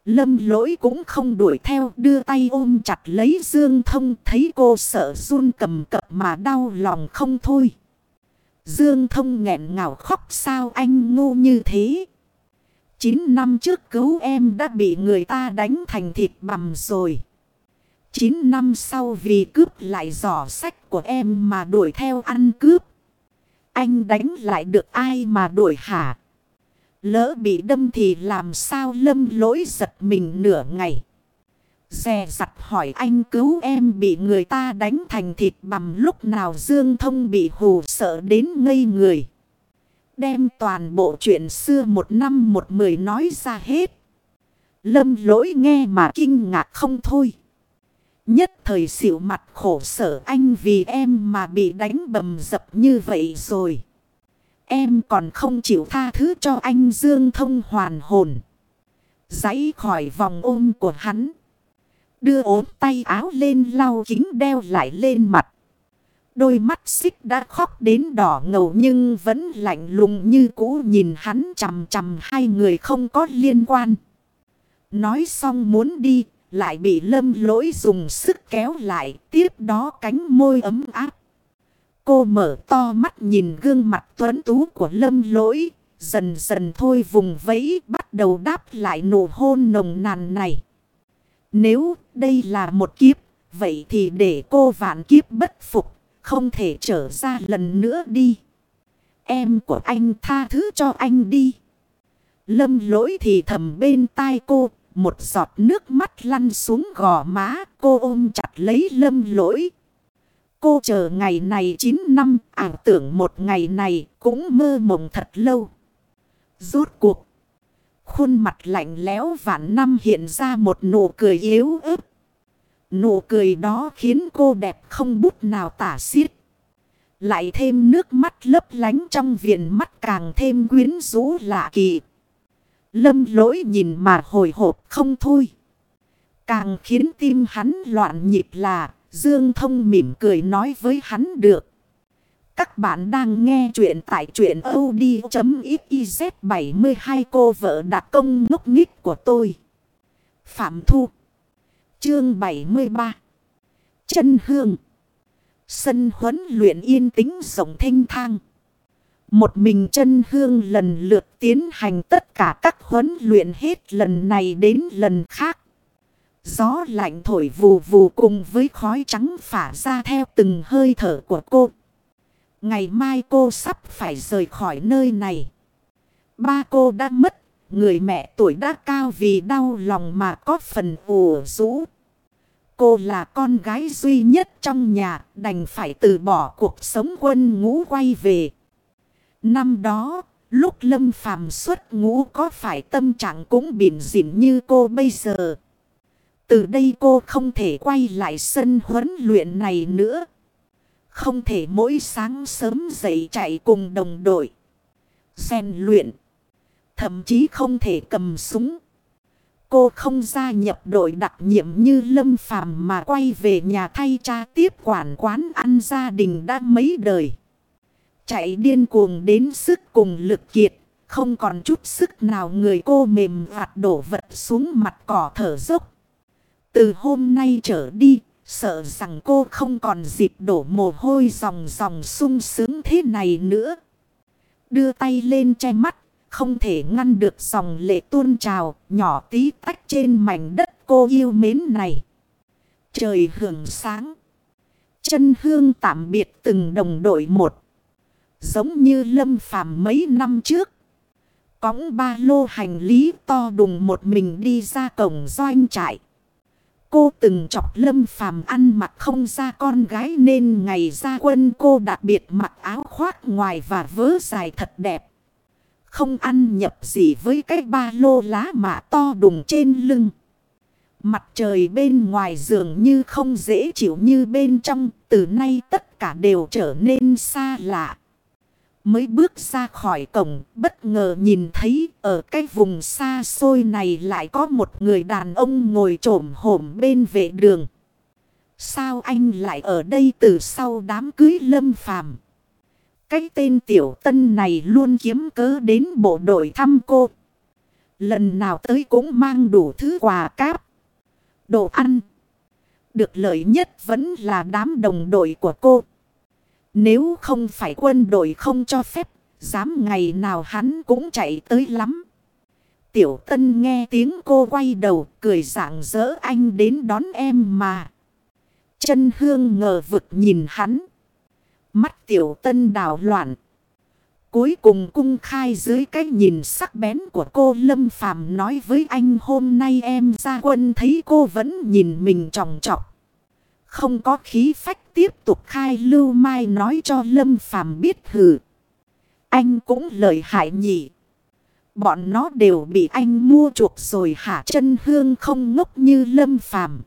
Speaker 1: Lâm lỗi cũng không đuổi theo, đưa tay ôm chặt lấy Dương Thông, thấy cô sợ run cầm cập mà đau lòng không thôi. Dương Thông nghẹn ngào khóc, sao anh ngu như thế. 9 năm trước cứu em đã bị người ta đánh thành thịt bằm rồi. 9 năm sau vì cướp lại giỏ sách của em mà đuổi theo ăn cướp. Anh đánh lại được ai mà đuổi hả? Lỡ bị đâm thì làm sao lâm lỗi giật mình nửa ngày. Dè giặt hỏi anh cứu em bị người ta đánh thành thịt bằm lúc nào Dương Thông bị hù sợ đến ngây người. Đem toàn bộ chuyện xưa một năm một mười nói ra hết. Lâm lỗi nghe mà kinh ngạc không thôi. Nhất thời xỉu mặt khổ sở anh vì em mà bị đánh bầm dập như vậy rồi. Em còn không chịu tha thứ cho anh Dương Thông hoàn hồn. Giấy khỏi vòng ôm của hắn. Đưa ốm tay áo lên lau kính đeo lại lên mặt. Đôi mắt xích đã khóc đến đỏ ngầu nhưng vẫn lạnh lùng như cũ nhìn hắn chằm chằm hai người không có liên quan. Nói xong muốn đi, lại bị lâm lỗi dùng sức kéo lại, tiếp đó cánh môi ấm áp. Cô mở to mắt nhìn gương mặt tuấn tú của lâm lỗi, dần dần thôi vùng vẫy bắt đầu đáp lại nụ hôn nồng nàn này. Nếu đây là một kiếp, vậy thì để cô vạn kiếp bất phục không thể trở ra lần nữa đi. Em của anh tha thứ cho anh đi. Lâm lỗi thì thầm bên tai cô. Một giọt nước mắt lăn xuống gò má. Cô ôm chặt lấy lâm lỗi. Cô chờ ngày này 9 năm. ảo tưởng một ngày này cũng mơ mộng thật lâu. Rốt cuộc. Khuôn mặt lạnh lẽo vạn năm hiện ra một nụ cười yếu ớt. Nụ cười đó khiến cô đẹp không bút nào tả xiết. Lại thêm nước mắt lấp lánh trong viền mắt càng thêm quyến rũ lạ kỳ. Lâm lỗi nhìn mà hồi hộp không thôi. Càng khiến tim hắn loạn nhịp là Dương Thông mỉm cười nói với hắn được. Các bạn đang nghe chuyện tại chuyện od.xyz 72 cô vợ đặc công ngốc nghích của tôi. Phạm Thu Chương 73 Chân Hương Sân huấn luyện yên tĩnh rộng thanh thang. Một mình chân hương lần lượt tiến hành tất cả các huấn luyện hết lần này đến lần khác. Gió lạnh thổi vù vù cùng với khói trắng phả ra theo từng hơi thở của cô. Ngày mai cô sắp phải rời khỏi nơi này. Ba cô đã mất, người mẹ tuổi đã cao vì đau lòng mà có phần ủ rũ. Cô là con gái duy nhất trong nhà, đành phải từ bỏ cuộc sống quân ngũ quay về. Năm đó, lúc Lâm Phàm xuất ngũ có phải tâm trạng cũng bỉn dịn như cô bây giờ. Từ đây cô không thể quay lại sân huấn luyện này nữa. Không thể mỗi sáng sớm dậy chạy cùng đồng đội. rèn luyện. Thậm chí không thể cầm súng. Cô không gia nhập đội đặc nhiệm như Lâm Phàm mà quay về nhà thay cha tiếp quản quán ăn gia đình đã mấy đời. Chạy điên cuồng đến sức cùng lực kiệt. Không còn chút sức nào người cô mềm vạt đổ vật xuống mặt cỏ thở dốc. Từ hôm nay trở đi, sợ rằng cô không còn dịp đổ mồ hôi dòng dòng sung sướng thế này nữa. Đưa tay lên che mắt, không thể ngăn được dòng lệ tuôn trào, nhỏ tí tách trên mảnh đất cô yêu mến này. Trời hưởng sáng. Chân hương tạm biệt từng đồng đội một. Giống như lâm phàm mấy năm trước. cõng ba lô hành lý to đùng một mình đi ra cổng doanh trại. Cô từng chọc lâm phàm ăn mặc không ra con gái nên ngày ra quân cô đặc biệt mặc áo khoác ngoài và vớ dài thật đẹp. Không ăn nhập gì với cái ba lô lá mạ to đùng trên lưng. Mặt trời bên ngoài dường như không dễ chịu như bên trong. Từ nay tất cả đều trở nên xa lạ. Mới bước ra khỏi cổng, bất ngờ nhìn thấy ở cái vùng xa xôi này lại có một người đàn ông ngồi trổm hổm bên vệ đường. Sao anh lại ở đây từ sau đám cưới lâm phàm? Cái tên tiểu tân này luôn kiếm cớ đến bộ đội thăm cô. Lần nào tới cũng mang đủ thứ quà cáp. Đồ ăn. Được lợi nhất vẫn là đám đồng đội của cô. Nếu không phải quân đội không cho phép, dám ngày nào hắn cũng chạy tới lắm. Tiểu tân nghe tiếng cô quay đầu, cười rạng rỡ anh đến đón em mà. Chân hương ngờ vực nhìn hắn. Mắt tiểu tân đảo loạn. Cuối cùng cung khai dưới cái nhìn sắc bén của cô Lâm Phàm nói với anh hôm nay em ra quân thấy cô vẫn nhìn mình tròng trọc. Không có khí phách tiếp tục khai lưu mai nói cho Lâm Phàm biết hử Anh cũng lợi hại nhỉ. Bọn nó đều bị anh mua chuộc rồi hả chân hương không ngốc như Lâm Phàm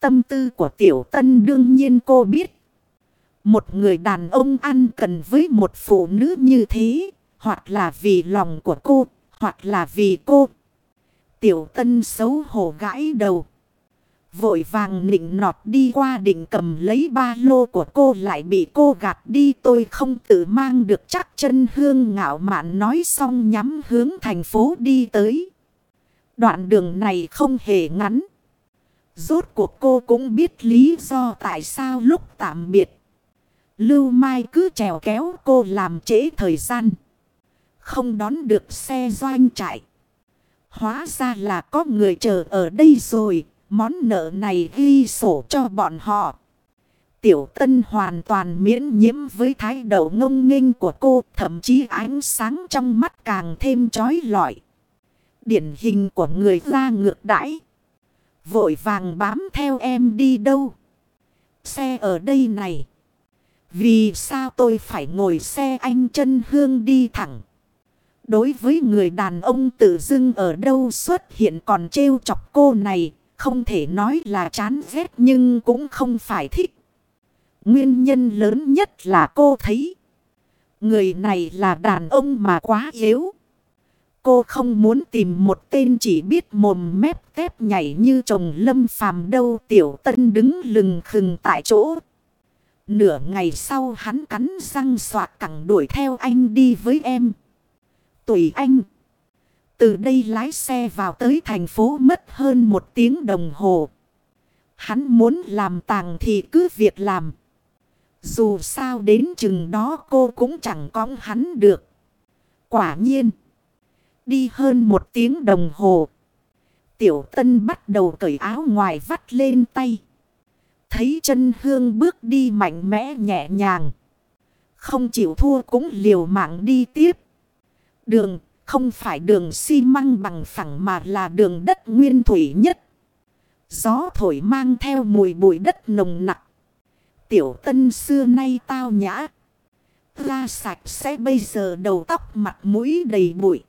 Speaker 1: Tâm tư của Tiểu Tân đương nhiên cô biết. Một người đàn ông ăn cần với một phụ nữ như thế, hoặc là vì lòng của cô, hoặc là vì cô. Tiểu tân xấu hổ gãi đầu. Vội vàng nịnh nọt đi qua định cầm lấy ba lô của cô lại bị cô gạt đi tôi không tự mang được chắc chân hương ngạo mạn nói xong nhắm hướng thành phố đi tới. Đoạn đường này không hề ngắn. Rốt cuộc cô cũng biết lý do tại sao lúc tạm biệt. Lưu Mai cứ trèo kéo cô làm trễ thời gian. Không đón được xe doanh chạy. Hóa ra là có người chờ ở đây rồi. Món nợ này ghi sổ cho bọn họ. Tiểu tân hoàn toàn miễn nhiễm với thái độ ngông nghênh của cô. Thậm chí ánh sáng trong mắt càng thêm chói lọi. Điển hình của người ra ngược đãi. Vội vàng bám theo em đi đâu. Xe ở đây này. Vì sao tôi phải ngồi xe anh chân hương đi thẳng. Đối với người đàn ông tự dưng ở đâu xuất hiện còn trêu chọc cô này. Không thể nói là chán ghét nhưng cũng không phải thích. Nguyên nhân lớn nhất là cô thấy. Người này là đàn ông mà quá yếu. Cô không muốn tìm một tên chỉ biết mồm mép tép nhảy như chồng lâm phàm đâu. Tiểu tân đứng lừng khừng tại chỗ. Nửa ngày sau hắn cắn răng soạt cẳng đuổi theo anh đi với em. Tùy anh. Từ đây lái xe vào tới thành phố mất hơn một tiếng đồng hồ. Hắn muốn làm tàng thì cứ việc làm. Dù sao đến chừng đó cô cũng chẳng cõng hắn được. Quả nhiên. Đi hơn một tiếng đồng hồ. Tiểu tân bắt đầu cởi áo ngoài vắt lên tay. Thấy chân hương bước đi mạnh mẽ nhẹ nhàng. Không chịu thua cũng liều mạng đi tiếp. Đường không phải đường xi măng bằng phẳng mà là đường đất nguyên thủy nhất. Gió thổi mang theo mùi bụi đất nồng nặng. Tiểu tân xưa nay tao nhã. Ra sạch sẽ bây giờ đầu tóc mặt mũi đầy bụi.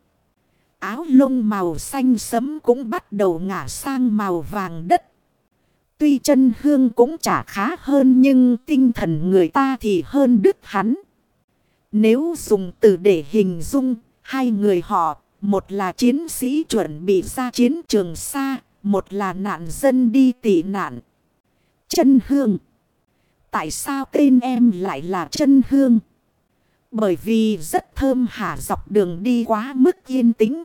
Speaker 1: Áo lông màu xanh sấm cũng bắt đầu ngả sang màu vàng đất. Tuy chân hương cũng chả khá hơn nhưng tinh thần người ta thì hơn đức hắn. Nếu dùng từ để hình dung, hai người họ, một là chiến sĩ chuẩn bị ra chiến trường xa, một là nạn dân đi tị nạn. Chân hương. Tại sao tên em lại là chân hương? Bởi vì rất thơm hả dọc đường đi quá mức yên tĩnh.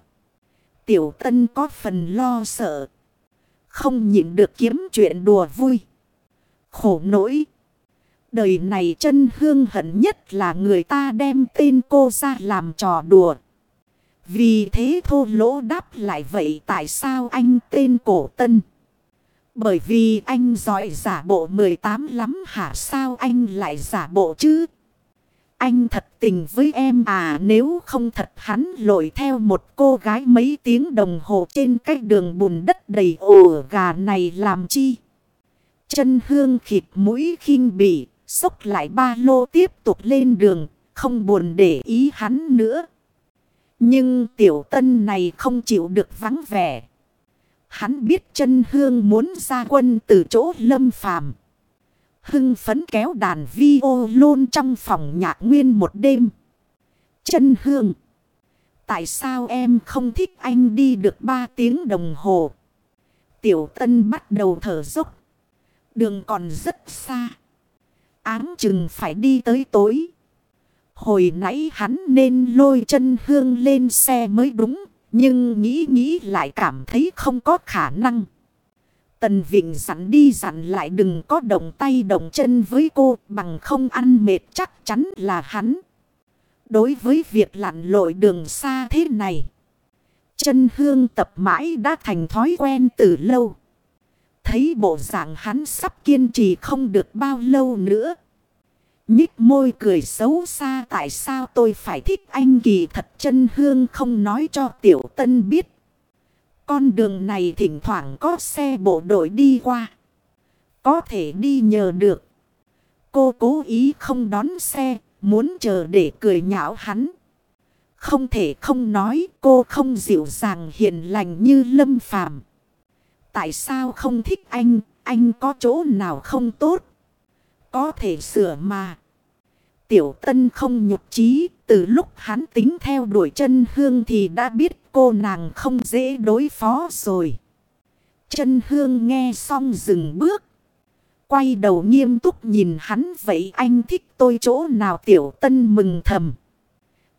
Speaker 1: Tiểu tân có phần lo sợ. Không nhịn được kiếm chuyện đùa vui. Khổ nỗi. Đời này chân hương hận nhất là người ta đem tên cô ra làm trò đùa. Vì thế thô lỗ đáp lại vậy tại sao anh tên cổ tân? Bởi vì anh giỏi giả bộ 18 lắm hả sao anh lại giả bộ chứ? Anh thật tình với em à nếu không thật hắn lội theo một cô gái mấy tiếng đồng hồ trên cái đường bùn đất đầy ổ gà này làm chi? Chân hương khịt mũi khinh bỉ, xốc lại ba lô tiếp tục lên đường, không buồn để ý hắn nữa. Nhưng tiểu tân này không chịu được vắng vẻ. Hắn biết chân hương muốn ra quân từ chỗ lâm phàm. Hưng phấn kéo đàn vi ô lôn trong phòng nhạc nguyên một đêm. Chân hương. Tại sao em không thích anh đi được ba tiếng đồng hồ? Tiểu tân bắt đầu thở dốc. Đường còn rất xa. Áng chừng phải đi tới tối. Hồi nãy hắn nên lôi chân hương lên xe mới đúng. Nhưng nghĩ nghĩ lại cảm thấy không có khả năng. Tần Vịnh dặn đi dặn lại đừng có động tay động chân với cô, bằng không ăn mệt chắc chắn là hắn. Đối với việc lặn lội đường xa thế này. Chân hương tập mãi đã thành thói quen từ lâu. Thấy bộ dạng hắn sắp kiên trì không được bao lâu nữa. Nhích môi cười xấu xa tại sao tôi phải thích anh kỳ thật chân hương không nói cho tiểu tân biết. Con đường này thỉnh thoảng có xe bộ đội đi qua. Có thể đi nhờ được. Cô cố ý không đón xe, muốn chờ để cười nhạo hắn. Không thể không nói cô không dịu dàng hiền lành như lâm phàm. Tại sao không thích anh, anh có chỗ nào không tốt? Có thể sửa mà. Tiểu tân không nhục trí, từ lúc hắn tính theo đuổi chân hương thì đã biết cô nàng không dễ đối phó rồi. Chân hương nghe xong dừng bước. Quay đầu nghiêm túc nhìn hắn vậy anh thích tôi chỗ nào tiểu tân mừng thầm.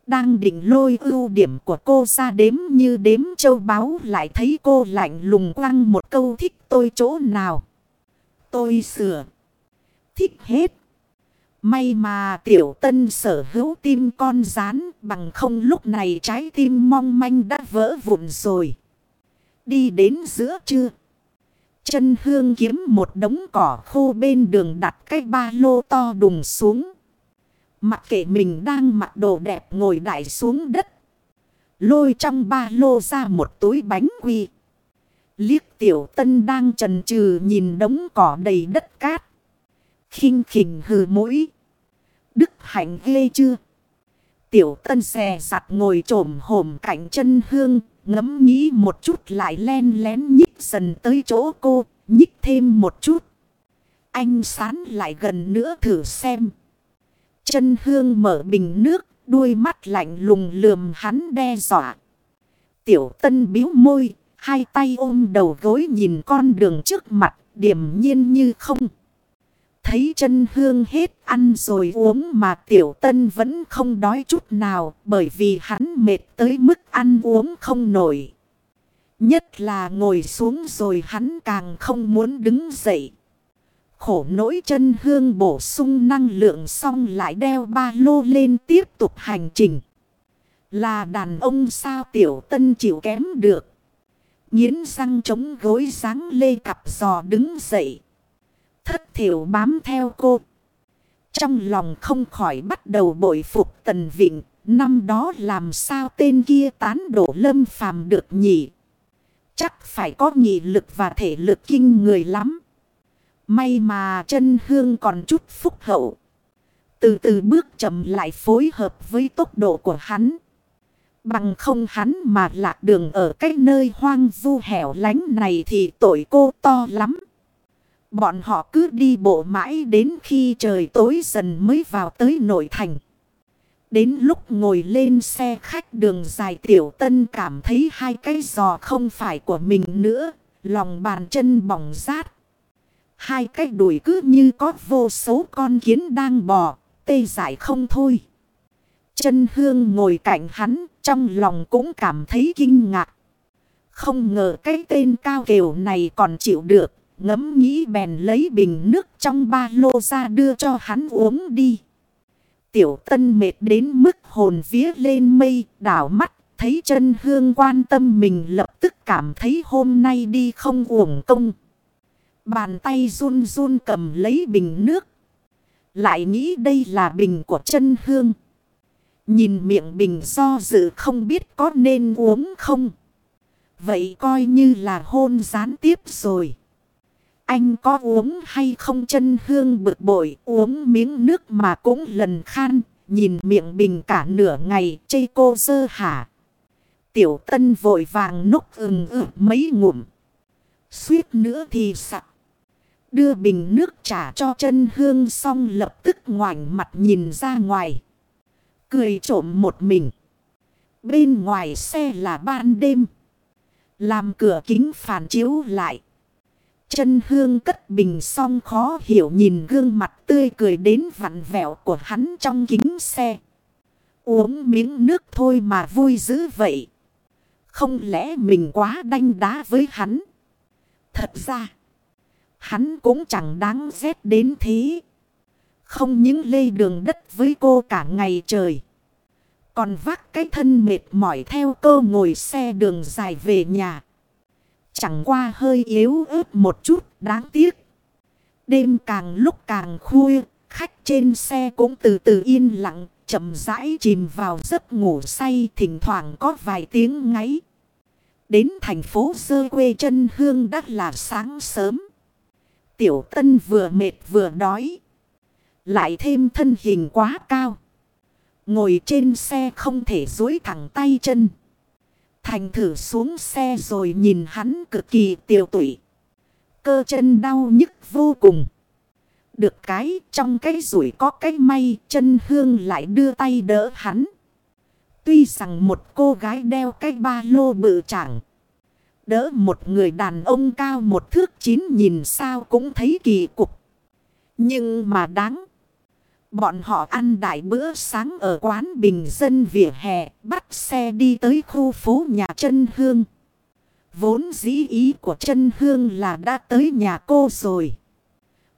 Speaker 1: Đang định lôi ưu điểm của cô ra đếm như đếm châu báu lại thấy cô lạnh lùng quăng một câu thích tôi chỗ nào. Tôi sửa. Thích hết. May mà tiểu tân sở hữu tim con rán, bằng không lúc này trái tim mong manh đã vỡ vụn rồi. Đi đến giữa trưa. Chân hương kiếm một đống cỏ khô bên đường đặt cái ba lô to đùng xuống. Mặc kệ mình đang mặc đồ đẹp ngồi đại xuống đất. Lôi trong ba lô ra một túi bánh quy. Liếc tiểu tân đang trần trừ nhìn đống cỏ đầy đất cát khinh khỉnh hừ mũi. Đức hạnh ghê chưa? Tiểu tân xè sặt ngồi trồm hổm cạnh chân hương. Ngấm nghĩ một chút lại len lén nhích dần tới chỗ cô. Nhích thêm một chút. Anh sán lại gần nữa thử xem. Chân hương mở bình nước. Đuôi mắt lạnh lùng lườm hắn đe dọa. Tiểu tân biếu môi. Hai tay ôm đầu gối nhìn con đường trước mặt. Điểm nhiên như không. Thấy chân hương hết ăn rồi uống mà tiểu tân vẫn không đói chút nào bởi vì hắn mệt tới mức ăn uống không nổi. Nhất là ngồi xuống rồi hắn càng không muốn đứng dậy. Khổ nỗi chân hương bổ sung năng lượng xong lại đeo ba lô lên tiếp tục hành trình. Là đàn ông sao tiểu tân chịu kém được. Nhiến răng chống gối sáng lê cặp giò đứng dậy thất thiểu bám theo cô. Trong lòng không khỏi bắt đầu bội phục tần vịnh. Năm đó làm sao tên kia tán đổ lâm phàm được nhỉ? Chắc phải có nghị lực và thể lực kinh người lắm. May mà chân hương còn chút phúc hậu. Từ từ bước chậm lại phối hợp với tốc độ của hắn. Bằng không hắn mà lạc đường ở cái nơi hoang vu hẻo lánh này thì tội cô to lắm. Bọn họ cứ đi bộ mãi đến khi trời tối dần mới vào tới nội thành. Đến lúc ngồi lên xe khách đường dài, tiểu tân cảm thấy hai cái giò không phải của mình nữa. Lòng bàn chân bỏng rát. Hai cái đùi cứ như có vô số con kiến đang bò. Tê dại không thôi. Chân hương ngồi cạnh hắn. Trong lòng cũng cảm thấy kinh ngạc. Không ngờ cái tên cao kiều này còn chịu được. Ngấm nghĩ bèn lấy bình nước trong ba lô ra đưa cho hắn uống đi. Tiểu tân mệt đến mức hồn vía lên mây, đảo mắt, thấy chân hương quan tâm mình lập tức cảm thấy hôm nay đi không uổng công. Bàn tay run run cầm lấy bình nước. Lại nghĩ đây là bình của chân hương. Nhìn miệng bình do dự không biết có nên uống không. Vậy coi như là hôn gián tiếp rồi. Anh có uống hay không chân hương bực bội, uống miếng nước mà cũng lần khan. Nhìn miệng bình cả nửa ngày chây cô dơ hả. Tiểu tân vội vàng núc ừng ử mấy ngụm. Suýt nữa thì sặc. Đưa bình nước trả cho chân hương xong lập tức ngoảnh mặt nhìn ra ngoài. Cười trộm một mình. Bên ngoài xe là ban đêm. Làm cửa kính phản chiếu lại. Chân hương cất bình xong khó hiểu nhìn gương mặt tươi cười đến vặn vẹo của hắn trong kính xe. Uống miếng nước thôi mà vui dữ vậy. Không lẽ mình quá đanh đá với hắn? Thật ra, hắn cũng chẳng đáng rét đến thế. Không những lê đường đất với cô cả ngày trời. Còn vác cái thân mệt mỏi theo cô ngồi xe đường dài về nhà. Chẳng qua hơi yếu ớt một chút đáng tiếc. Đêm càng lúc càng khuya, khách trên xe cũng từ từ yên lặng, chậm rãi chìm vào giấc ngủ say thỉnh thoảng có vài tiếng ngáy. Đến thành phố sơ quê chân hương đã là sáng sớm. Tiểu tân vừa mệt vừa đói. Lại thêm thân hình quá cao. Ngồi trên xe không thể dối thẳng tay chân. Thành thử xuống xe rồi nhìn hắn cực kỳ tiêu tụy. Cơ chân đau nhức vô cùng. Được cái, trong cái rủi có cái may, chân hương lại đưa tay đỡ hắn. Tuy rằng một cô gái đeo cái ba lô bự chẳng. Đỡ một người đàn ông cao một thước chín nhìn sao cũng thấy kỳ cục. Nhưng mà đáng. Bọn họ ăn đại bữa sáng ở quán bình dân vỉa hè, bắt xe đi tới khu phố nhà chân hương. Vốn dĩ ý của chân hương là đã tới nhà cô rồi.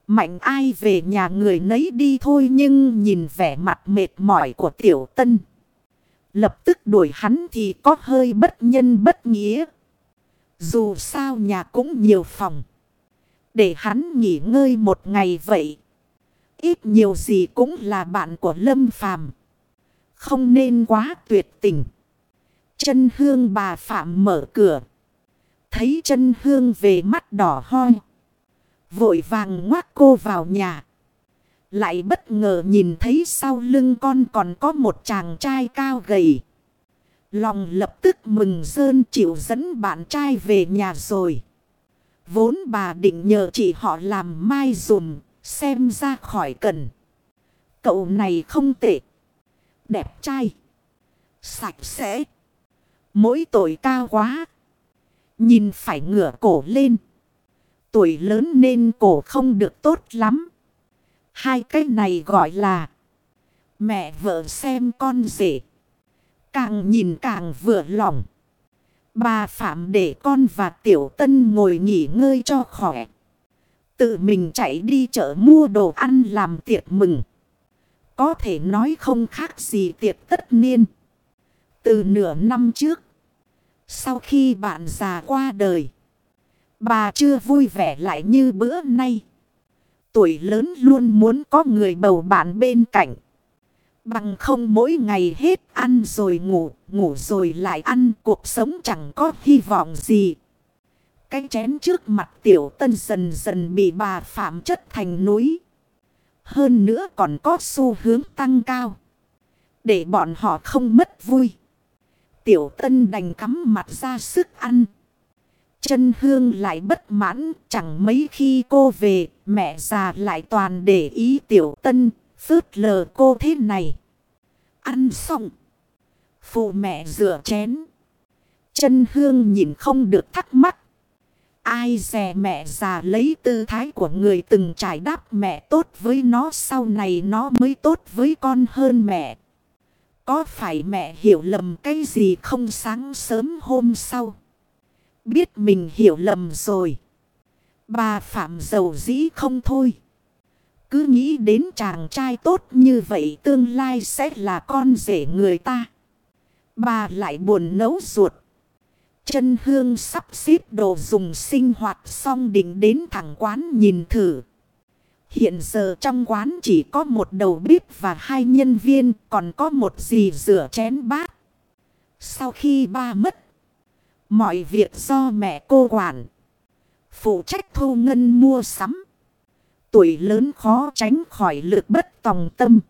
Speaker 1: Mạnh ai về nhà người nấy đi thôi nhưng nhìn vẻ mặt mệt mỏi của tiểu tân. Lập tức đuổi hắn thì có hơi bất nhân bất nghĩa. Dù sao nhà cũng nhiều phòng. Để hắn nghỉ ngơi một ngày vậy. Ít nhiều gì cũng là bạn của Lâm Phàm Không nên quá tuyệt tình. Chân hương bà Phạm mở cửa. Thấy chân hương về mắt đỏ hoi. Vội vàng ngoác cô vào nhà. Lại bất ngờ nhìn thấy sau lưng con còn có một chàng trai cao gầy. Lòng lập tức mừng rơn chịu dẫn bạn trai về nhà rồi. Vốn bà định nhờ chị họ làm mai dùm, xem ra khỏi cần. Cậu này không tệ. Đẹp trai. Sạch sẽ. Mỗi tội cao quá. Nhìn phải ngửa cổ lên. Tuổi lớn nên cổ không được tốt lắm. Hai cái này gọi là mẹ vợ xem con rể. Càng nhìn càng vừa lòng. Bà Phạm để con và Tiểu Tân ngồi nghỉ ngơi cho khỏe. Tự mình chạy đi chợ mua đồ ăn làm tiệc mừng. Có thể nói không khác gì tiệc tất niên. Từ nửa năm trước. Sau khi bạn già qua đời. Bà chưa vui vẻ lại như bữa nay. Tuổi lớn luôn muốn có người bầu bạn bên cạnh. Bằng không mỗi ngày hết ăn rồi ngủ, ngủ rồi lại ăn, cuộc sống chẳng có hy vọng gì. Cái chén trước mặt tiểu tân dần dần bị bà phạm chất thành núi. Hơn nữa còn có xu hướng tăng cao. Để bọn họ không mất vui. Tiểu tân đành cắm mặt ra sức ăn. Chân hương lại bất mãn, chẳng mấy khi cô về, mẹ già lại toàn để ý tiểu tân, phớt lờ cô thế này. Ăn xong. Phụ mẹ rửa chén. Chân hương nhìn không được thắc mắc. Ai dè mẹ già lấy tư thái của người từng trải đáp mẹ tốt với nó, sau này nó mới tốt với con hơn mẹ. Có phải mẹ hiểu lầm cái gì không sáng sớm hôm sau? Biết mình hiểu lầm rồi. Bà Phạm giàu dĩ không thôi. Cứ nghĩ đến chàng trai tốt như vậy tương lai sẽ là con rể người ta. Bà lại buồn nấu ruột. Chân hương sắp xếp đồ dùng sinh hoạt xong định đến thẳng quán nhìn thử. Hiện giờ trong quán chỉ có một đầu bếp và hai nhân viên còn có một gì rửa chén bát. Sau khi ba mất, mọi việc do mẹ cô quản. Phụ trách thu ngân mua sắm. Tuổi lớn khó tránh khỏi lực bất tòng tâm.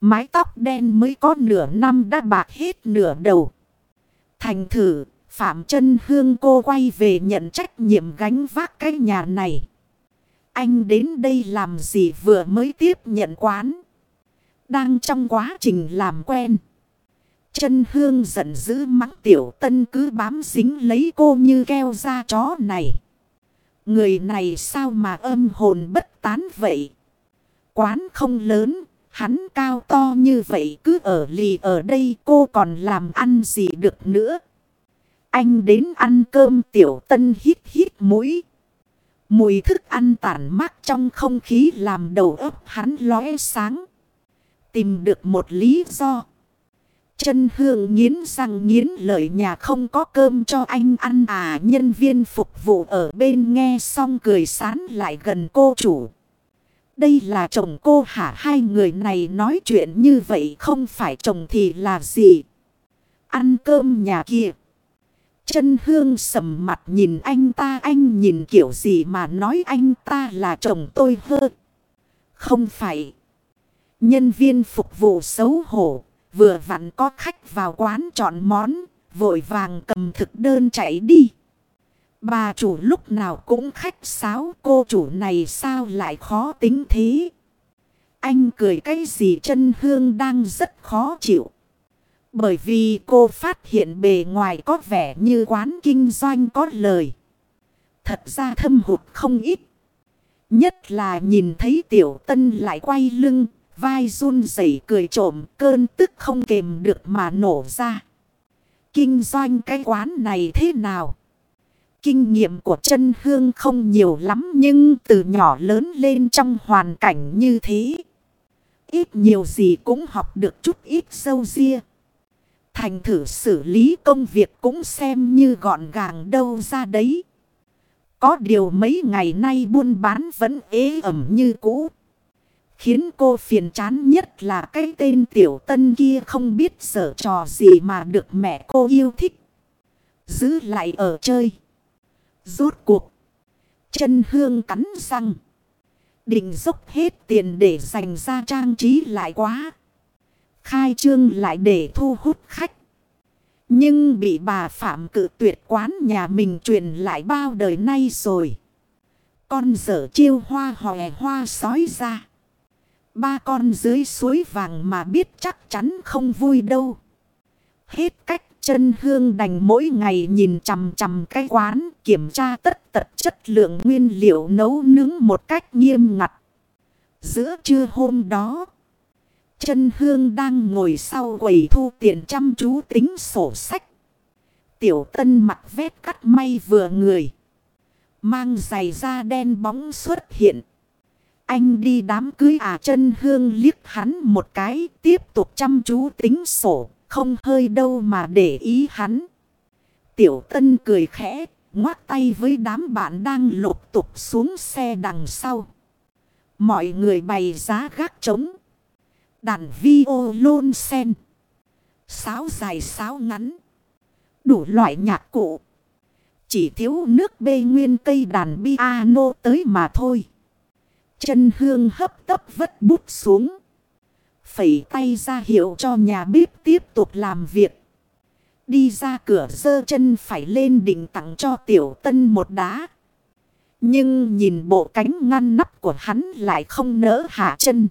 Speaker 1: Mái tóc đen mới có nửa năm đã bạc hết nửa đầu. Thành thử, Phạm chân Hương cô quay về nhận trách nhiệm gánh vác cái nhà này. Anh đến đây làm gì vừa mới tiếp nhận quán. Đang trong quá trình làm quen. Chân hương giận dữ mắng tiểu tân cứ bám dính lấy cô như keo da chó này. Người này sao mà âm hồn bất tán vậy? Quán không lớn, hắn cao to như vậy cứ ở lì ở đây cô còn làm ăn gì được nữa. Anh đến ăn cơm tiểu tân hít hít mũi. Mùi thức ăn tản mát trong không khí làm đầu óc hắn lóe sáng. Tìm được một lý do. Chân hương nghiến răng nghiến lợi nhà không có cơm cho anh ăn à nhân viên phục vụ ở bên nghe xong cười sán lại gần cô chủ. Đây là chồng cô hả hai người này nói chuyện như vậy không phải chồng thì là gì. Ăn cơm nhà kia. Chân hương sầm mặt nhìn anh ta anh nhìn kiểu gì mà nói anh ta là chồng tôi hơ. Không phải. Nhân viên phục vụ xấu hổ Vừa vặn có khách vào quán chọn món, vội vàng cầm thực đơn chạy đi. Bà chủ lúc nào cũng khách sáo cô chủ này sao lại khó tính thế. Anh cười cái gì chân hương đang rất khó chịu. Bởi vì cô phát hiện bề ngoài có vẻ như quán kinh doanh có lời. Thật ra thâm hụt không ít. Nhất là nhìn thấy tiểu tân lại quay lưng, vai run rẩy cười trộm, cơn tức không kềm được mà nổ ra. Kinh doanh cái quán này thế nào? Kinh nghiệm của chân hương không nhiều lắm nhưng từ nhỏ lớn lên trong hoàn cảnh như thế. Ít nhiều gì cũng học được chút ít sâu riêng. Thành thử xử lý công việc cũng xem như gọn gàng đâu ra đấy. Có điều mấy ngày nay buôn bán vẫn ế ẩm như cũ. Khiến cô phiền chán nhất là cái tên tiểu tân kia không biết sở trò gì mà được mẹ cô yêu thích. Giữ lại ở chơi. Rốt cuộc. Chân hương cắn răng. Định dốc hết tiền để dành ra trang trí lại quá. Khai trương lại để thu hút khách. Nhưng bị bà Phạm cự tuyệt quán nhà mình truyền lại bao đời nay rồi. Con dở chiêu hoa hòe hoa sói ra. Ba con dưới suối vàng mà biết chắc chắn không vui đâu. Hết cách chân hương đành mỗi ngày nhìn chằm chằm cái quán kiểm tra tất tật chất lượng nguyên liệu nấu nướng một cách nghiêm ngặt. Giữa trưa hôm đó, chân hương đang ngồi sau quầy thu tiền chăm chú tính sổ sách. Tiểu tân mặt vét cắt may vừa người. Mang giày da đen bóng xuất hiện. Anh đi đám cưới à chân hương liếc hắn một cái tiếp tục chăm chú tính sổ. Không hơi đâu mà để ý hắn. Tiểu tân cười khẽ, ngoát tay với đám bạn đang lục tục xuống xe đằng sau. Mọi người bày giá gác trống. Đàn vi ô lôn sen. Sáo dài sáo ngắn. Đủ loại nhạc cụ. Chỉ thiếu nước bê nguyên cây đàn piano tới mà thôi. Chân hương hấp tấp vất bút xuống. Phẩy tay ra hiệu cho nhà bếp tiếp tục làm việc. Đi ra cửa dơ chân phải lên đỉnh tặng cho tiểu tân một đá. Nhưng nhìn bộ cánh ngăn nắp của hắn lại không nỡ hạ chân.